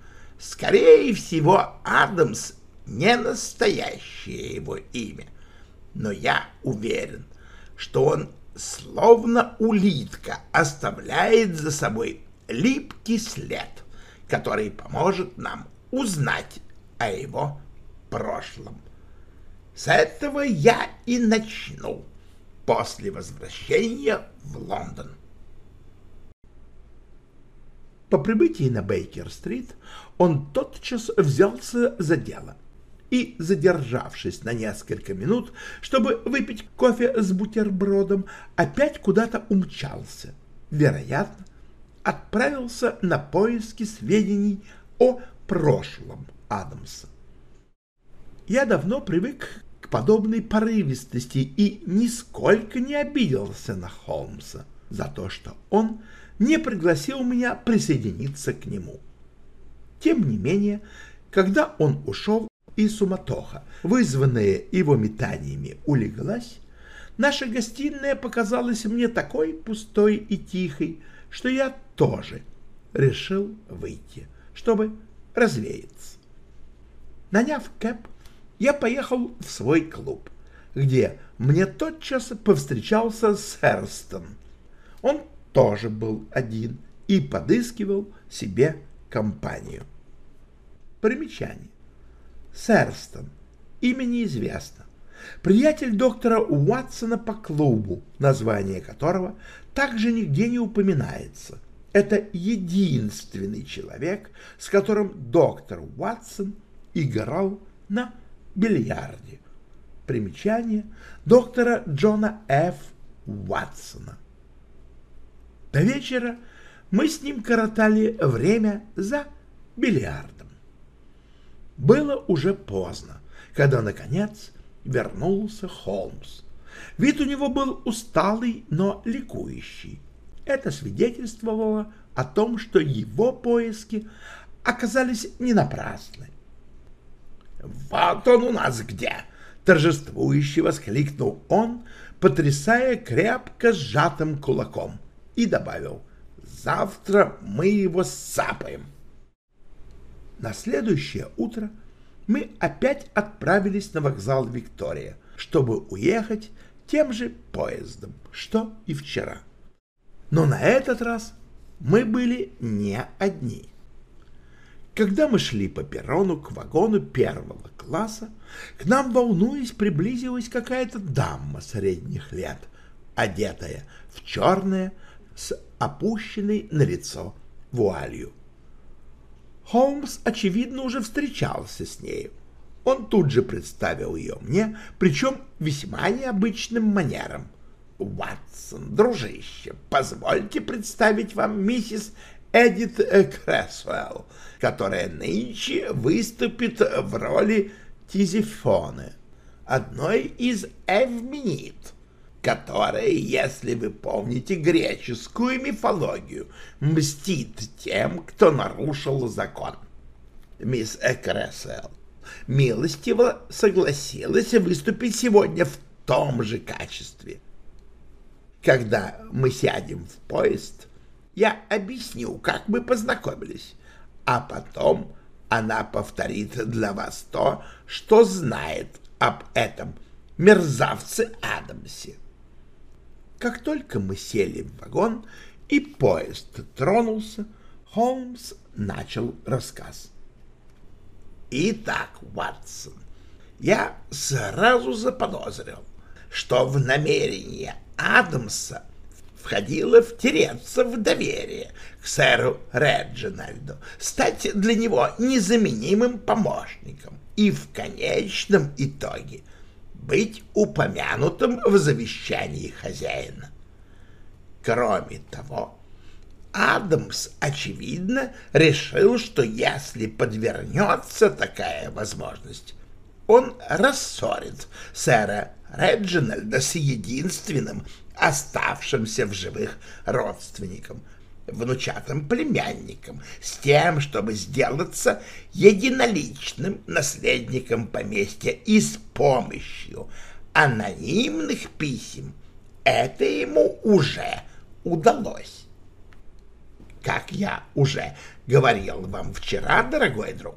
Скорее всего, Адамс — не настоящее его имя, но я уверен, что он словно улитка оставляет за собой липкий след, который поможет нам узнать о его прошлом. С этого я и начну после возвращения в Лондон. По прибытии на Бейкер-стрит он тотчас взялся за дело и, задержавшись на несколько минут, чтобы выпить кофе с бутербродом, опять куда-то умчался. Вероятно, отправился на поиски сведений о прошлом Адамса. Я давно привык к подобной порывистости и нисколько не обиделся на Холмса за то, что он не пригласил меня присоединиться к нему. Тем не менее, когда он ушел, и суматоха, вызванная его метаниями, улеглась, наша гостиная показалась мне такой пустой и тихой, что я тоже решил выйти, чтобы развеяться. Наняв кэп, я поехал в свой клуб, где мне тотчас повстречался Сэрстон. Он тоже был один и подыскивал себе компанию. Примечание. Сэрстон. Имя неизвестно. Приятель доктора Уатсона по клубу, название которого также нигде не упоминается. Это единственный человек, с которым доктор Уатсон играл на бильярде. Примечание доктора Джона Ф. Уатсона. До вечера мы с ним коротали время за бильярдом. Было уже поздно, когда, наконец, вернулся Холмс. Вид у него был усталый, но ликующий. Это свидетельствовало о том, что его поиски оказались не напрасны. «Вот он у нас где!» — торжествующе воскликнул он, потрясая крепко сжатым кулаком, и добавил «Завтра мы его сапаем». На следующее утро мы опять отправились на вокзал Виктория, чтобы уехать тем же поездом, что и вчера. Но на этот раз мы были не одни. Когда мы шли по перрону к вагону первого класса, к нам, волнуясь, приблизилась какая-то дама средних лет, одетая в черное, с опущенной на лицо вуалью. Холмс, очевидно, уже встречался с нею. Он тут же представил ее мне, причем весьма необычным манером. «Ватсон, дружище, позвольте представить вам миссис Эдит Крэсвелл, которая нынче выступит в роли Тизифоны, одной из Эвменит, которая, если вы помните греческую мифологию, мстит тем, кто нарушил закон. Мисс Крэсвелл милостиво согласилась выступить сегодня в том же качестве. Когда мы сядем в поезд, я объясню, как мы познакомились, а потом она повторит для вас то, что знает об этом мерзавце Адамсе. Как только мы сели в вагон и поезд тронулся, Холмс начал рассказ. Итак, Ватсон, я сразу заподозрил, что в намерение Адамса входило втереться в доверие к сэру Реджинальду, стать для него незаменимым помощником и в конечном итоге быть упомянутым в завещании хозяина. Кроме того, Адамс, очевидно, решил, что если подвернется такая возможность, он рассорит сэра Реджинальда с единственным оставшимся в живых родственником, внучатым племянником, с тем, чтобы сделаться единоличным наследником поместья и с помощью анонимных писем. Это ему уже удалось. Как я уже говорил вам вчера, дорогой друг,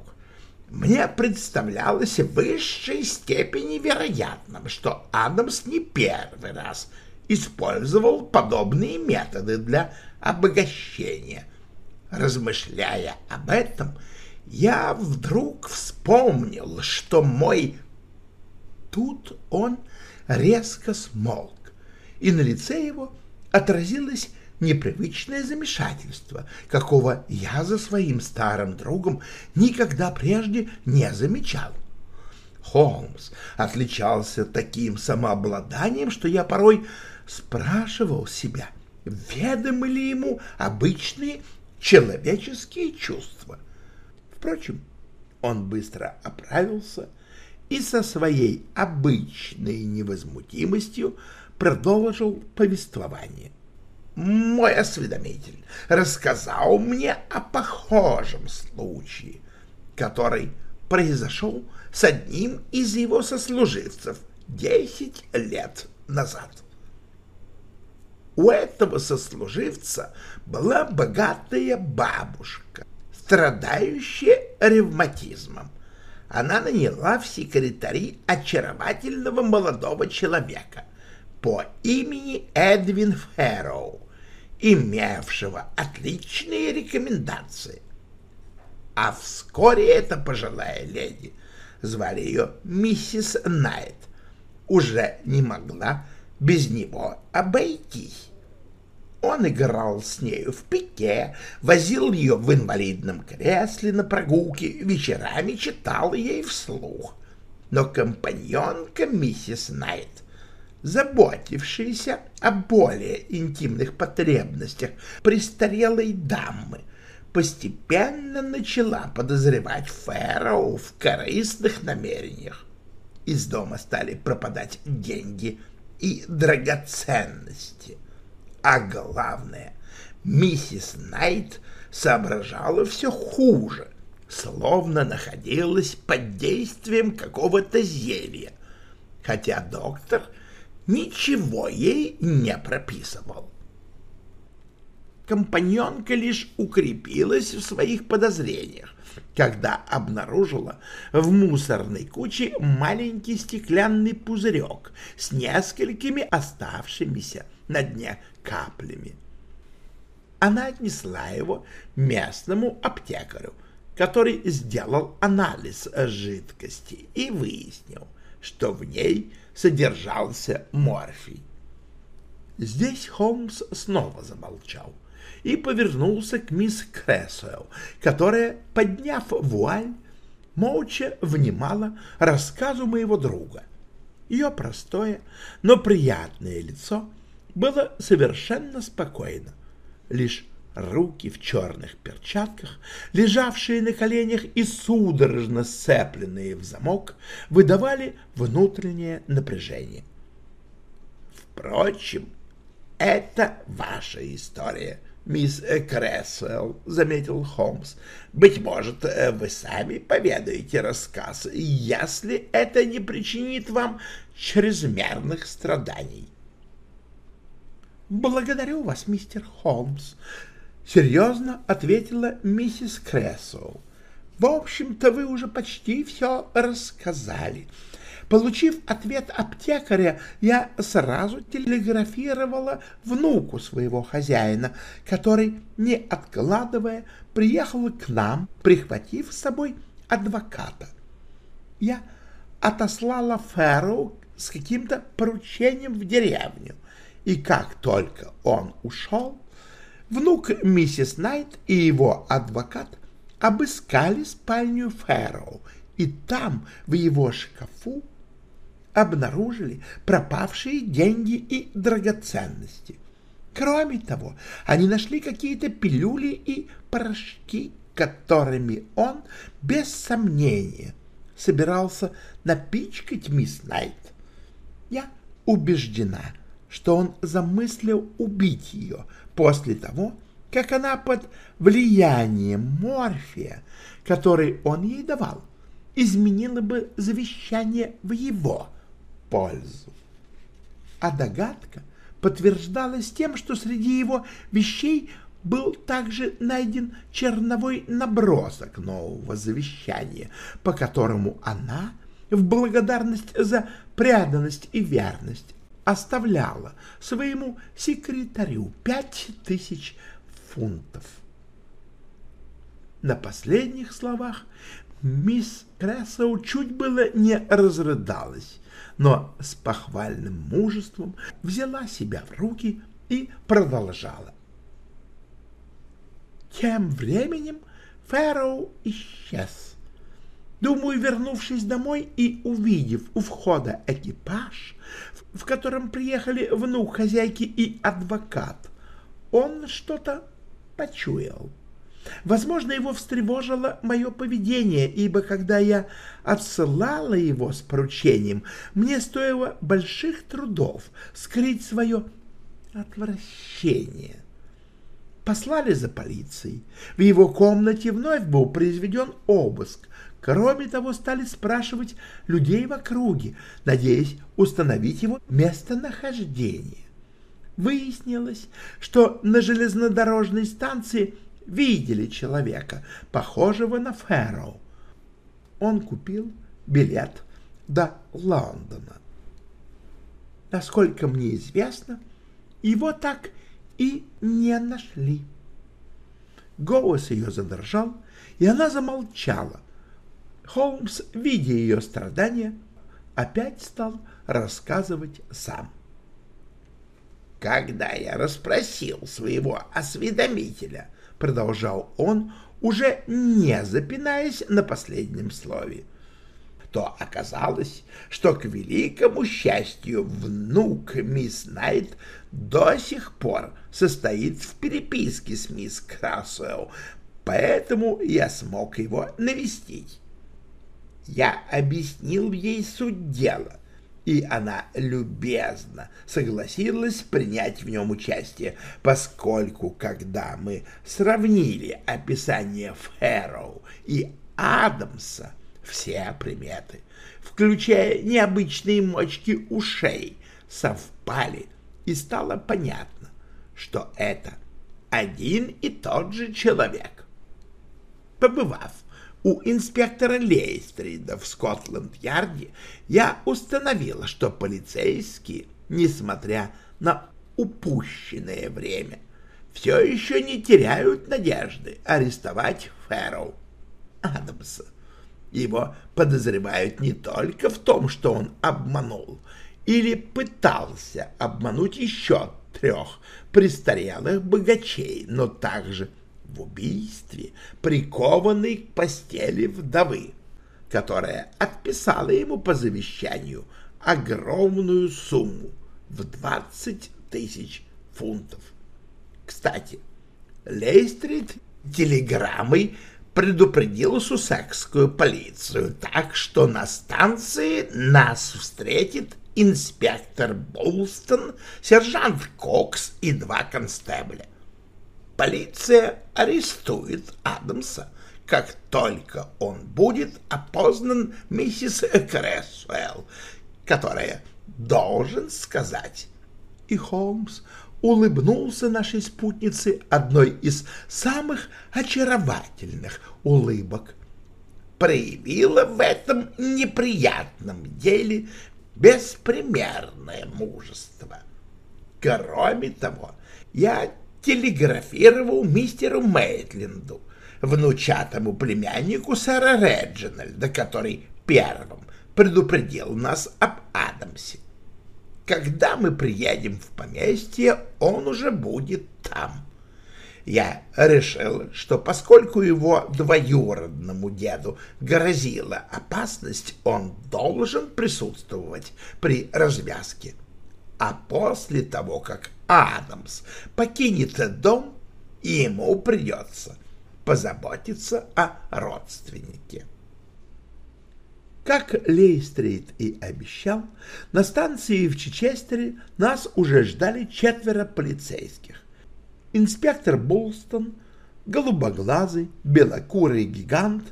мне представлялось в высшей степени вероятным, что Адамс не первый раз использовал подобные методы для обогащения. Размышляя об этом, я вдруг вспомнил, что мой... Тут он резко смолк, и на лице его отразилось непривычное замешательство, какого я за своим старым другом никогда прежде не замечал. Холмс отличался таким самообладанием, что я порой спрашивал себя, ведомы ли ему обычные человеческие чувства. Впрочем, он быстро оправился и со своей обычной невозмутимостью продолжил повествование мой осведомитель рассказал мне о похожем случае, который произошел с одним из его сослуживцев десять лет назад. У этого сослуживца была богатая бабушка, страдающая ревматизмом. Она наняла в секретари очаровательного молодого человека по имени Эдвин Фэрроу, имевшего отличные рекомендации. А вскоре эта пожилая леди, звали ее миссис Найт, уже не могла без него обойтись. Он играл с нею в пике, возил ее в инвалидном кресле на прогулке, вечерами читал ей вслух. Но компаньонка миссис Найт заботившаяся о более интимных потребностях престарелой дамы, постепенно начала подозревать Фэроу в корыстных намерениях. Из дома стали пропадать деньги и драгоценности. А главное, миссис Найт соображала все хуже, словно находилась под действием какого-то зелья, хотя доктор — ничего ей не прописывал. Компаньонка лишь укрепилась в своих подозрениях, когда обнаружила в мусорной куче маленький стеклянный пузырек с несколькими оставшимися на дне каплями. Она отнесла его местному аптекарю, который сделал анализ жидкости и выяснил, что в ней содержался морфий. Здесь Холмс снова замолчал и повернулся к мисс Крэсуэлл, которая, подняв вуаль, молча внимала рассказу моего друга. Ее простое, но приятное лицо было совершенно спокойно. Лишь руки в черных перчатках, лежавшие на коленях и судорожно сцепленные в замок, выдавали внутреннее напряжение. Впрочем, это ваша история, мисс Крэсвелл, — заметил Холмс. — Быть может, вы сами поведаете рассказ, если это не причинит вам чрезмерных страданий. — Благодарю вас, мистер Холмс, — серьезно ответила миссис Крэсвелл. — В общем-то, вы уже почти все рассказали. — Получив ответ аптекаря, я сразу телеграфировала внуку своего хозяина, который, не откладывая, приехал к нам, прихватив с собой адвоката. Я отослала Фэрроу с каким-то поручением в деревню, и как только он ушел, внук миссис Найт и его адвокат обыскали спальню Фэрроу, и там, в его шкафу, обнаружили пропавшие деньги и драгоценности. Кроме того, они нашли какие-то пилюли и порошки, которыми он, без сомнения, собирался напичкать мисс Найт. Я убеждена, что он замыслил убить ее после того, как она под влиянием морфия, который он ей давал, изменила бы завещание в его пользу. А догадка подтверждалась тем, что среди его вещей был также найден черновой набросок нового завещания, по которому она, в благодарность за преданность и верность, оставляла своему секретарю пять тысяч фунтов. На последних словах мисс Крессоу чуть было не разрыдалась, но с похвальным мужеством взяла себя в руки и продолжала. Тем временем Фэрроу исчез. Думаю, вернувшись домой и увидев у входа экипаж, в котором приехали внук хозяйки и адвокат, он что-то почуял. Возможно, его встревожило мое поведение, ибо когда я отсылала его с поручением, мне стоило больших трудов скрыть свое отвращение. Послали за полицией. В его комнате вновь был произведен обыск. Кроме того, стали спрашивать людей в округе, надеясь установить его местонахождение. Выяснилось, что на железнодорожной станции – видели человека, похожего на Фэрроу. Он купил билет до Лондона. Насколько мне известно, его так и не нашли. Голос ее задрожал, и она замолчала. Холмс, видя ее страдания, опять стал рассказывать сам. Когда я расспросил своего осведомителя — продолжал он, уже не запинаясь на последнем слове, то оказалось, что, к великому счастью, внук мисс Найт до сих пор состоит в переписке с мисс Красуэлл, поэтому я смог его навестить. Я объяснил ей суть дела — и она любезно согласилась принять в нем участие, поскольку, когда мы сравнили описание Фэрроу и Адамса, все приметы, включая необычные мочки ушей, совпали, и стало понятно, что это один и тот же человек. Побывав у инспектора Лейстрида в Скотланд-Ярде я установила, что полицейские, несмотря на упущенное время, все еще не теряют надежды арестовать Фэрроу. Адамса. Его подозревают не только в том, что он обманул или пытался обмануть еще трех престарелых богачей, но также в убийстве прикованной к постели вдовы, которая отписала ему по завещанию огромную сумму в 20 тысяч фунтов. Кстати, Лейстрид телеграммой предупредил сусекскую полицию, так что на станции нас встретит инспектор Болстон, сержант Кокс и два констебля. Полиция арестует Адамса, как только он будет опознан миссис Крэсуэлл, которая должен сказать. И Холмс улыбнулся нашей спутнице одной из самых очаровательных улыбок. Проявила в этом неприятном деле беспримерное мужество. Кроме того, я телеграфировал мистеру Мейтленду, внучатому племяннику сэра Реджинальда, который первым предупредил нас об Адамсе. Когда мы приедем в поместье, он уже будет там. Я решил, что поскольку его двоюродному деду грозила опасность, он должен присутствовать при развязке. А после того, как Адамс покинет дом, ему придется позаботиться о родственнике. Как Лейстрит и обещал, на станции в Чичестере нас уже ждали четверо полицейских. Инспектор Болстон, голубоглазый, белокурый гигант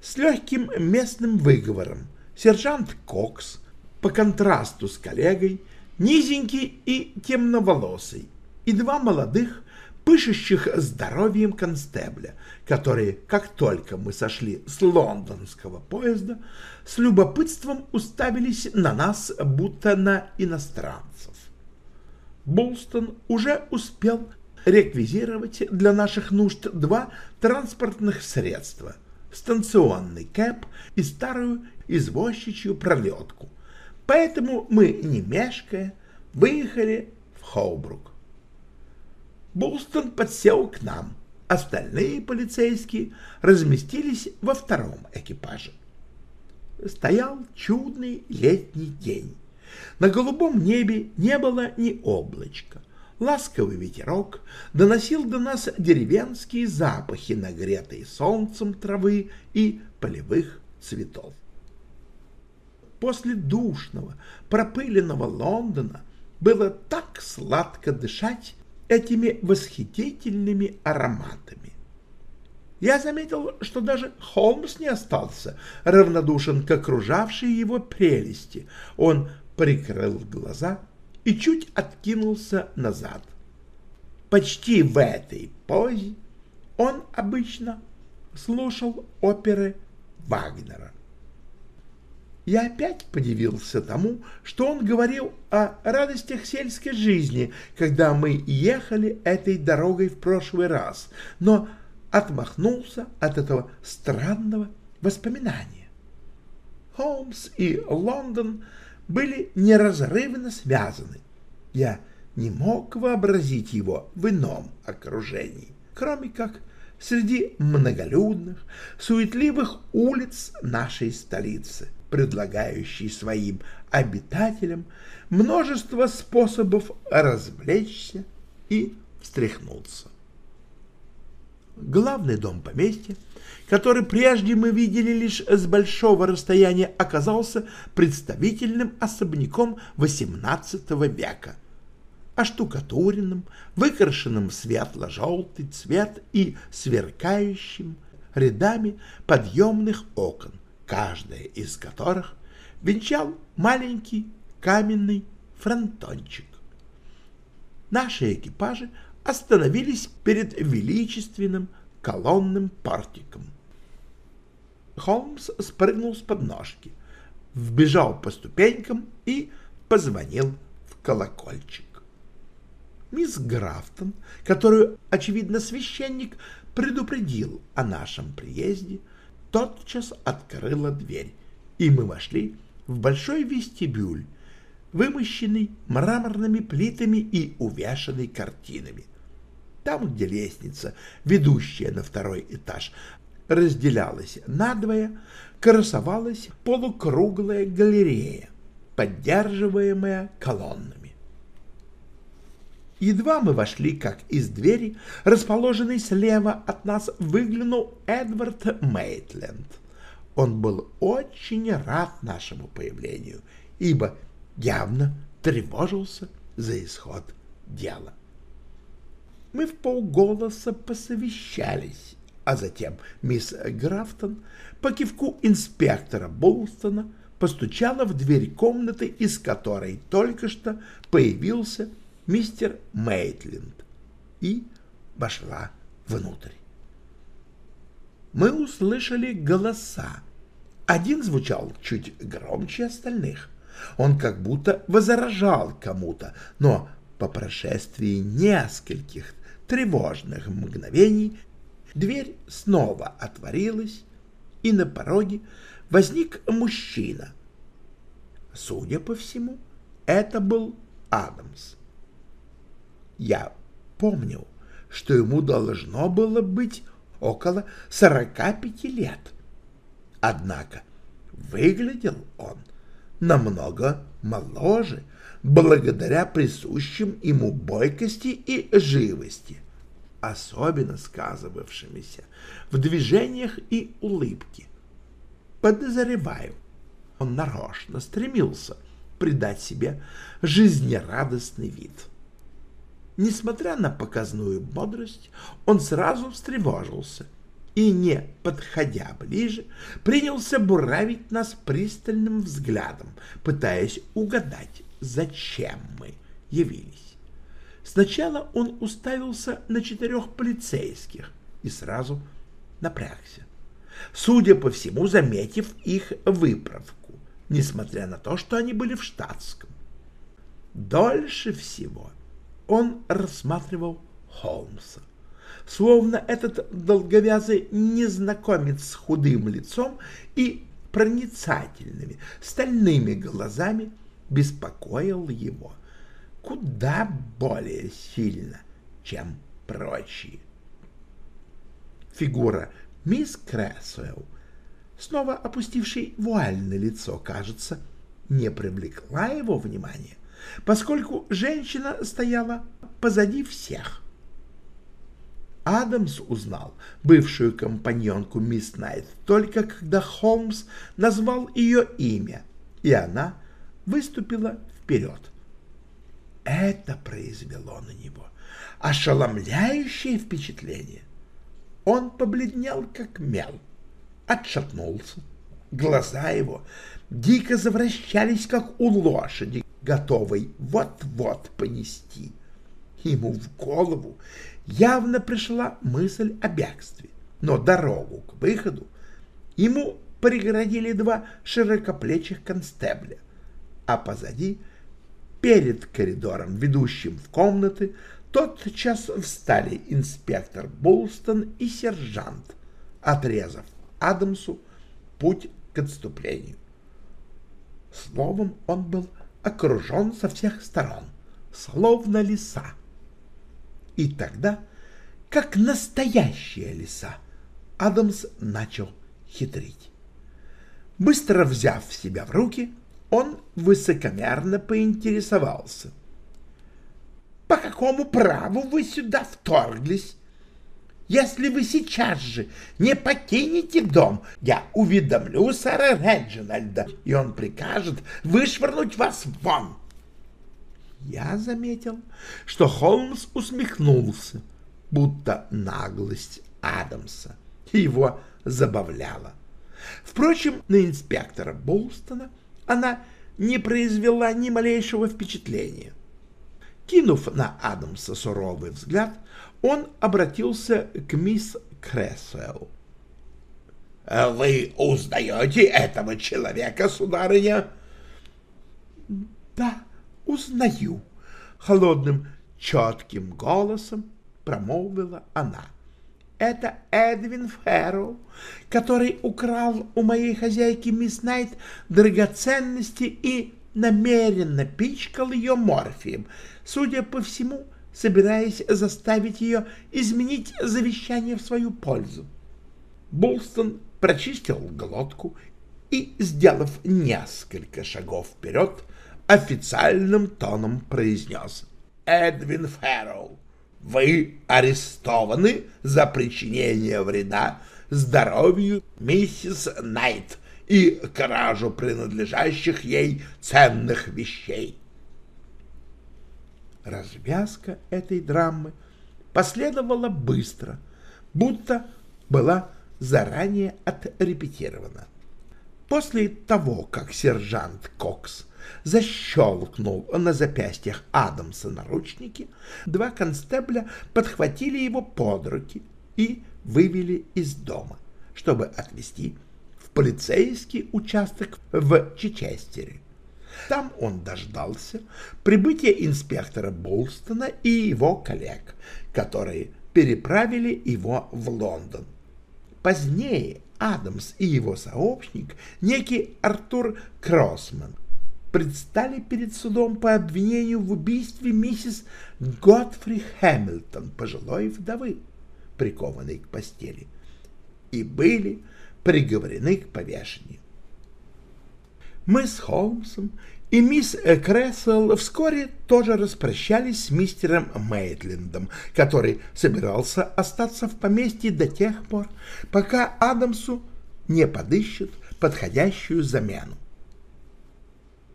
с легким местным выговором, сержант Кокс, по контрасту с коллегой, низенький и темноволосый, и два молодых, пышущих здоровьем констебля, которые, как только мы сошли с лондонского поезда, с любопытством уставились на нас, будто на иностранцев. Болстон уже успел реквизировать для наших нужд два транспортных средства — станционный кэп и старую извозчичью пролетку. Поэтому мы, не мешкая, выехали в Хоубрук. Болстон подсел к нам. Остальные полицейские разместились во втором экипаже. Стоял чудный летний день. На голубом небе не было ни облачка. Ласковый ветерок доносил до нас деревенские запахи, нагретой солнцем травы и полевых цветов. После душного, пропыленного Лондона было так сладко дышать этими восхитительными ароматами. Я заметил, что даже Холмс не остался равнодушен к окружавшей его прелести. Он прикрыл глаза и чуть откинулся назад. Почти в этой позе он обычно слушал оперы Вагнера. Я опять подивился тому, что он говорил о радостях сельской жизни, когда мы ехали этой дорогой в прошлый раз, но отмахнулся от этого странного воспоминания. Холмс и Лондон были неразрывно связаны. Я не мог вообразить его в ином окружении, кроме как среди многолюдных, суетливых улиц нашей столицы — предлагающий своим обитателям множество способов развлечься и встряхнуться. Главный дом поместья, который прежде мы видели лишь с большого расстояния, оказался представительным особняком XVIII века, оштукатуренным, выкрашенным в светло-желтый цвет и сверкающим рядами подъемных окон, каждая из которых венчал маленький каменный фронтончик. Наши экипажи остановились перед величественным колонным портиком. Холмс спрыгнул с подножки, вбежал по ступенькам и позвонил в колокольчик. Мисс Графтон, которую, очевидно, священник предупредил о нашем приезде, тотчас открыла дверь, и мы вошли в большой вестибюль, вымощенный мраморными плитами и увешанный картинами. Там, где лестница, ведущая на второй этаж, разделялась надвое, красовалась полукруглая галерея, поддерживаемая колоннами. Едва мы вошли, как из двери, расположенной слева от нас, выглянул Эдвард Мейтленд. Он был очень рад нашему появлению, ибо явно тревожился за исход дела. Мы в полголоса посовещались, а затем мисс Графтон по кивку инспектора Болстона постучала в дверь комнаты, из которой только что появился мистер Мейтленд, и вошла внутрь. Мы услышали голоса. Один звучал чуть громче остальных. Он как будто возражал кому-то, но по прошествии нескольких тревожных мгновений дверь снова отворилась, и на пороге возник мужчина. Судя по всему, это был Адамс. Я помнил, что ему должно было быть около сорока пяти лет. Однако выглядел он намного моложе, благодаря присущим ему бойкости и живости, особенно сказывавшимися в движениях и улыбке. Подозреваю, он нарочно стремился придать себе жизнерадостный вид. Несмотря на показную бодрость, он сразу встревожился и, не подходя ближе, принялся буравить нас пристальным взглядом, пытаясь угадать, зачем мы явились. Сначала он уставился на четырех полицейских и сразу напрягся, судя по всему, заметив их выправку, несмотря на то, что они были в штатском. Дольше всего он рассматривал Холмса, словно этот долговязый незнакомец с худым лицом и проницательными стальными глазами беспокоил его куда более сильно, чем прочие. Фигура мисс Крэсуэлл, снова опустившей вуаль на лицо, кажется, не привлекла его внимания, поскольку женщина стояла позади всех. Адамс узнал бывшую компаньонку мисс Найт только когда Холмс назвал ее имя, и она выступила вперед. Это произвело на него ошеломляющее впечатление. Он побледнел, как мел, отшатнулся. Глаза его дико завращались, как у лошади, готовой вот-вот понести. Ему в голову явно пришла мысль о бегстве, но дорогу к выходу ему преградили два широкоплечих констебля — а позади, перед коридором, ведущим в комнаты, тотчас встали инспектор Болстон и сержант, отрезав Адамсу путь к отступлению. Словом, он был окружен со всех сторон, словно лиса. И тогда, как настоящая лиса, Адамс начал хитрить. Быстро взяв себя в руки, он высокомерно поинтересовался. «По какому праву вы сюда вторглись? Если вы сейчас же не покинете дом, я уведомлю сэра Реджинальда, и он прикажет вышвырнуть вас вон!» Я заметил, что Холмс усмехнулся, будто наглость Адамса его забавляла. Впрочем, на инспектора Болстона – она не произвела ни малейшего впечатления. Кинув на Адамса суровый взгляд, он обратился к мисс Крессуэлл. — Вы узнаете этого человека, сударыня? — Да, узнаю, — холодным, четким голосом промолвила она. — это Эдвин Фэрроу, который украл у моей хозяйки мисс Найт драгоценности и намеренно пичкал ее морфием, судя по всему, собираясь заставить ее изменить завещание в свою пользу. Булстон прочистил глотку и, сделав несколько шагов вперед, официальным тоном произнес «Эдвин Фэрроу, вы арестованы за причинение вреда здоровью миссис Найт и кражу принадлежащих ей ценных вещей. Развязка этой драмы последовала быстро, будто была заранее отрепетирована. После того, как сержант Кокс защелкнул на запястьях Адамса наручники, два констебля подхватили его под руки и вывели из дома, чтобы отвезти в полицейский участок в Чичестере. Там он дождался прибытия инспектора Болстона и его коллег, которые переправили его в Лондон. Позднее Адамс и его сообщник, некий Артур Кроссман, предстали перед судом по обвинению в убийстве миссис Готфри Хэмилтон, пожилой вдовы, прикованной к постели, и были приговорены к повешению. Мы с Холмсом и мисс Крессел вскоре тоже распрощались с мистером Мейтлендом, который собирался остаться в поместье до тех пор, пока Адамсу не подыщут подходящую замену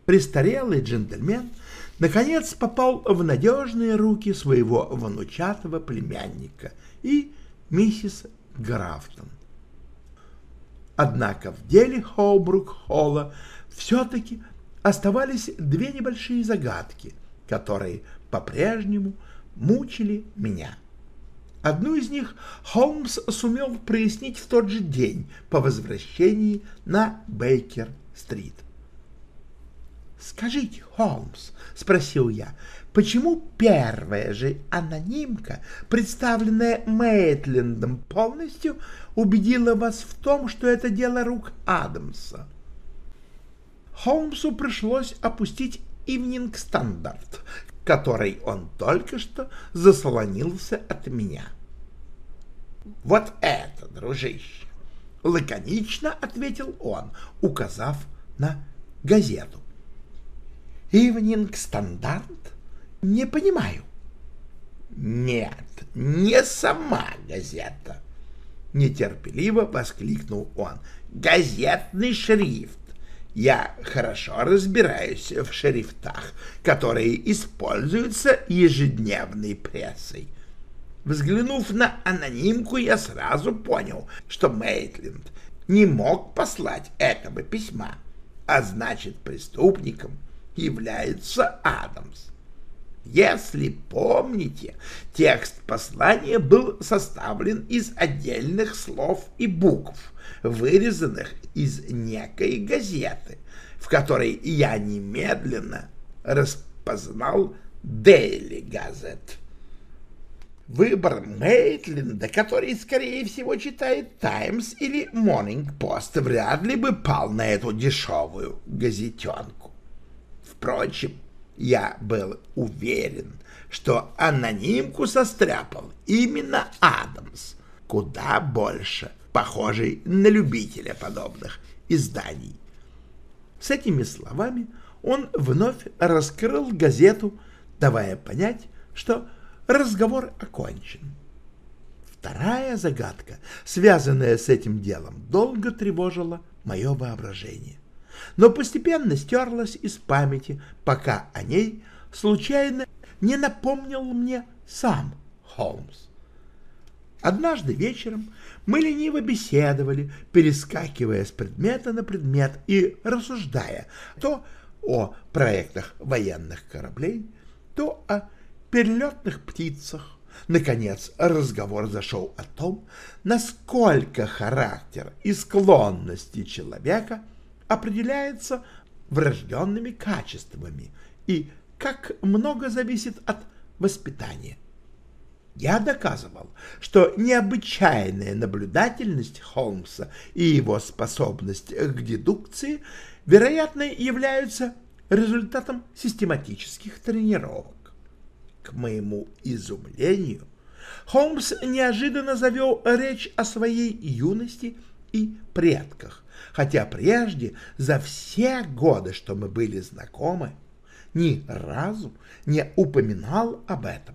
престарелый джентльмен наконец попал в надежные руки своего внучатого племянника и миссис Графтон. Однако в деле Хоубрук-Холла все-таки оставались две небольшие загадки, которые по-прежнему мучили меня. Одну из них Холмс сумел прояснить в тот же день по возвращении на Бейкер-стрит. «Скажите, Холмс, — спросил я, — почему первая же анонимка, представленная Мэйтлендом, полностью убедила вас в том, что это дело рук Адамса?» Холмсу пришлось опустить «Ивнинг Стандарт», которым он только что заслонился от меня. «Вот это, дружище!» — лаконично ответил он, указав на газету. Ивнинг Стандарт? Не понимаю. Нет, не сама газета. Нетерпеливо воскликнул он. Газетный шрифт. Я хорошо разбираюсь в шрифтах, которые используются ежедневной прессой. Взглянув на анонимку, я сразу понял, что Мейтленд не мог послать этого письма, а значит, преступником является Адамс. Если помните, текст послания был составлен из отдельных слов и букв, вырезанных из некой газеты, в которой я немедленно распознал Дейли Газет. Выбор Мейтленда, который, скорее всего, читает «Таймс» или «Монинг Пост», вряд ли бы пал на эту дешевую газетенку. Впрочем, я был уверен, что анонимку состряпал именно Адамс, куда больше похожий на любителя подобных изданий. С этими словами он вновь раскрыл газету, давая понять, что разговор окончен. Вторая загадка, связанная с этим делом, долго тревожила мое воображение но постепенно стерлась из памяти, пока о ней случайно не напомнил мне сам Холмс. Однажды вечером мы лениво беседовали, перескакивая с предмета на предмет и рассуждая то о проектах военных кораблей, то о перелетных птицах. Наконец, разговор зашел о том, насколько характер и склонности человека – определяется врожденными качествами и как много зависит от воспитания. Я доказывал, что необычайная наблюдательность Холмса и его способность к дедукции, вероятно, являются результатом систематических тренировок. К моему изумлению, Холмс неожиданно завел речь о своей юности и предках, хотя прежде за все годы, что мы были знакомы, ни разу не упоминал об этом.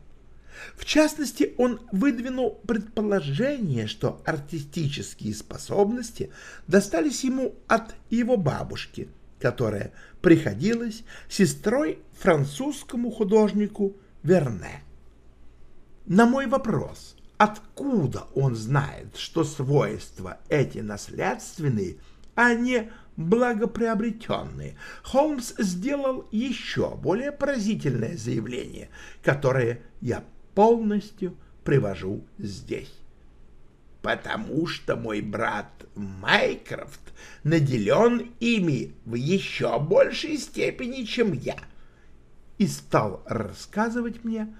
В частности, он выдвинул предположение, что артистические способности достались ему от его бабушки, которая приходилась сестрой французскому художнику Верне. На мой вопрос, откуда он знает, что свойства эти наследственные, а не благоприобретенные, Холмс сделал еще более поразительное заявление, которое я полностью привожу здесь. Потому что мой брат Майкрофт наделен ими в еще большей степени, чем я, и стал рассказывать мне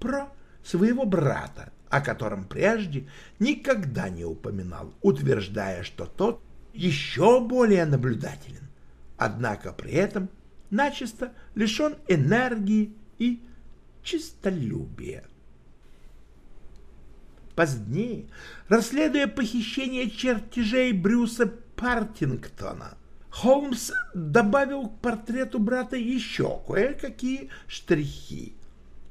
про своего брата, о котором прежде никогда не упоминал, утверждая, что тот еще более наблюдателен, однако при этом начисто лишен энергии и чистолюбия. Позднее, расследуя похищение чертежей Брюса Партингтона, Холмс добавил к портрету брата еще кое-какие штрихи.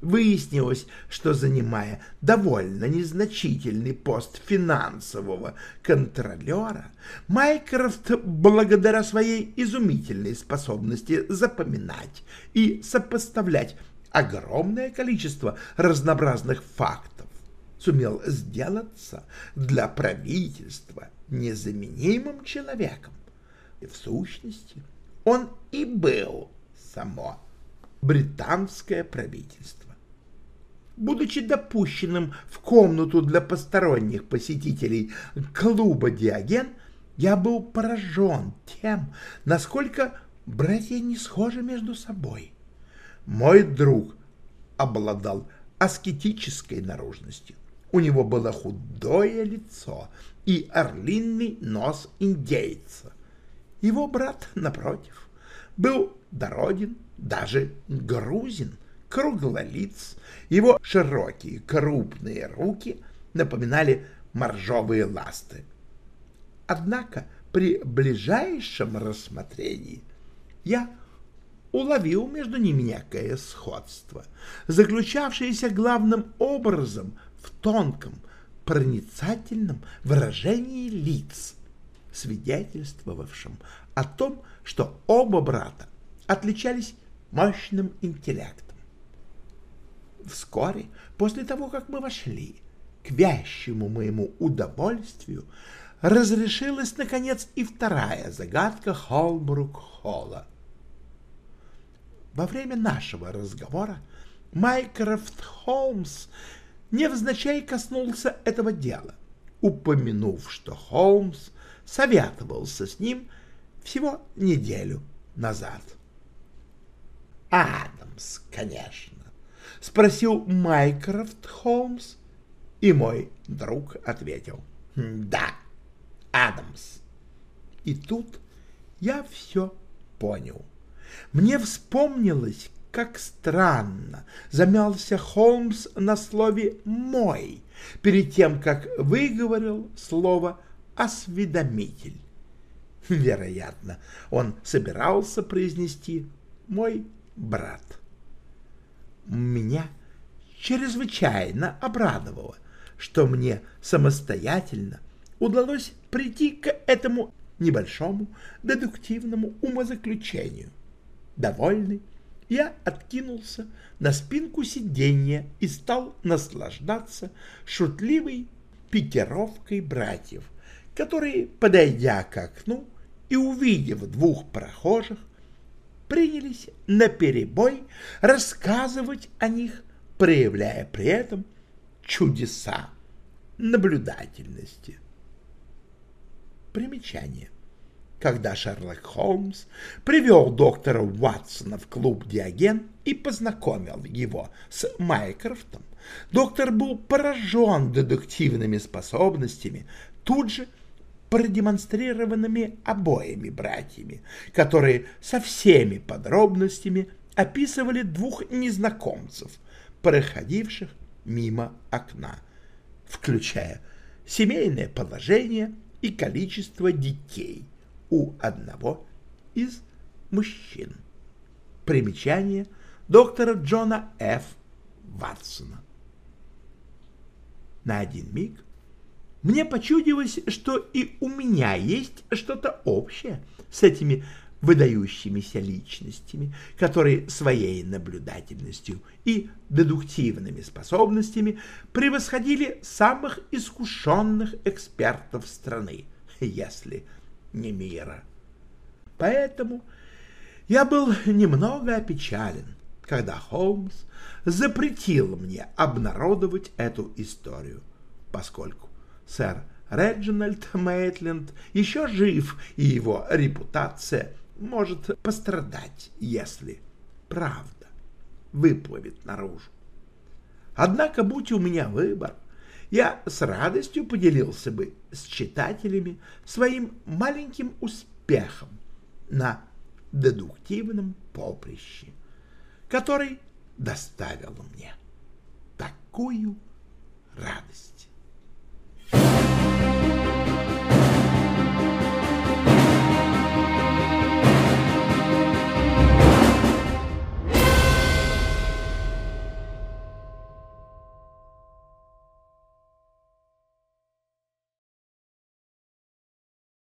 Выяснилось, что, занимая довольно незначительный пост финансового контролера, Майкрофт, благодаря своей изумительной способности запоминать и сопоставлять огромное количество разнообразных фактов, сумел сделаться для правительства незаменимым человеком. И в сущности он и был само британское правительство. Будучи допущенным в комнату для посторонних посетителей клуба «Диоген», я был поражен тем, насколько братья не схожи между собой. Мой друг обладал аскетической наружностью, у него было худое лицо и орлиный нос индейца. Его брат, напротив, был дороден, даже грузин, круглолиц. Его широкие крупные руки напоминали моржовые ласты. Однако при ближайшем рассмотрении я уловил между ними некое сходство, заключавшееся главным образом в тонком, проницательном выражении лиц, свидетельствовавшем о том, что оба брата отличались мощным интеллектом. Вскоре после того, как мы вошли, к вящему моему удовольствию, разрешилась, наконец, и вторая загадка Холбрук-Холла. Во время нашего разговора Майкрофт Холмс невзначай коснулся этого дела, упомянув, что Холмс советовался с ним всего неделю назад. «Адамс, конечно», — спросил Майкрофт Холмс, и мой друг ответил «Да, Адамс». И тут я все понял. Мне вспомнилось, как странно замялся Холмс на слове «мой» перед тем, как выговорил слово «осведомитель». Вероятно, он собирался произнести «мой брат». Меня чрезвычайно обрадовало, что мне самостоятельно удалось прийти к этому небольшому дедуктивному умозаключению. Довольный, я откинулся на спинку сиденья и стал наслаждаться шутливой пикировкой братьев, которые, подойдя к окну и увидев двух прохожих, принялись наперебой рассказывать о них, проявляя при этом чудеса наблюдательности. Примечание. Когда Шерлок Холмс привел доктора Уатсона в клуб «Диоген» и познакомил его с Майкрофтом, доктор был поражен дедуктивными способностями, тут же продемонстрированными обоими братьями, которые со всеми подробностями описывали двух незнакомцев, проходивших мимо окна, включая семейное положение и количество детей у одного из мужчин. Примечание доктора Джона Ф. Ватсона. На один миг мне почудилось, что и у меня есть что-то общее с этими выдающимися личностями, которые своей наблюдательностью и дедуктивными способностями превосходили самых искушенных экспертов страны, если не мира. Поэтому я был немного опечален, когда Холмс запретил мне обнародовать эту историю, поскольку сэр Реджинальд Мейтленд еще жив, и его репутация может пострадать, если правда выплывет наружу. Однако, будь у меня выбор, я с радостью поделился бы с читателями своим маленьким успехом на дедуктивном поприще, который доставил мне такую радость.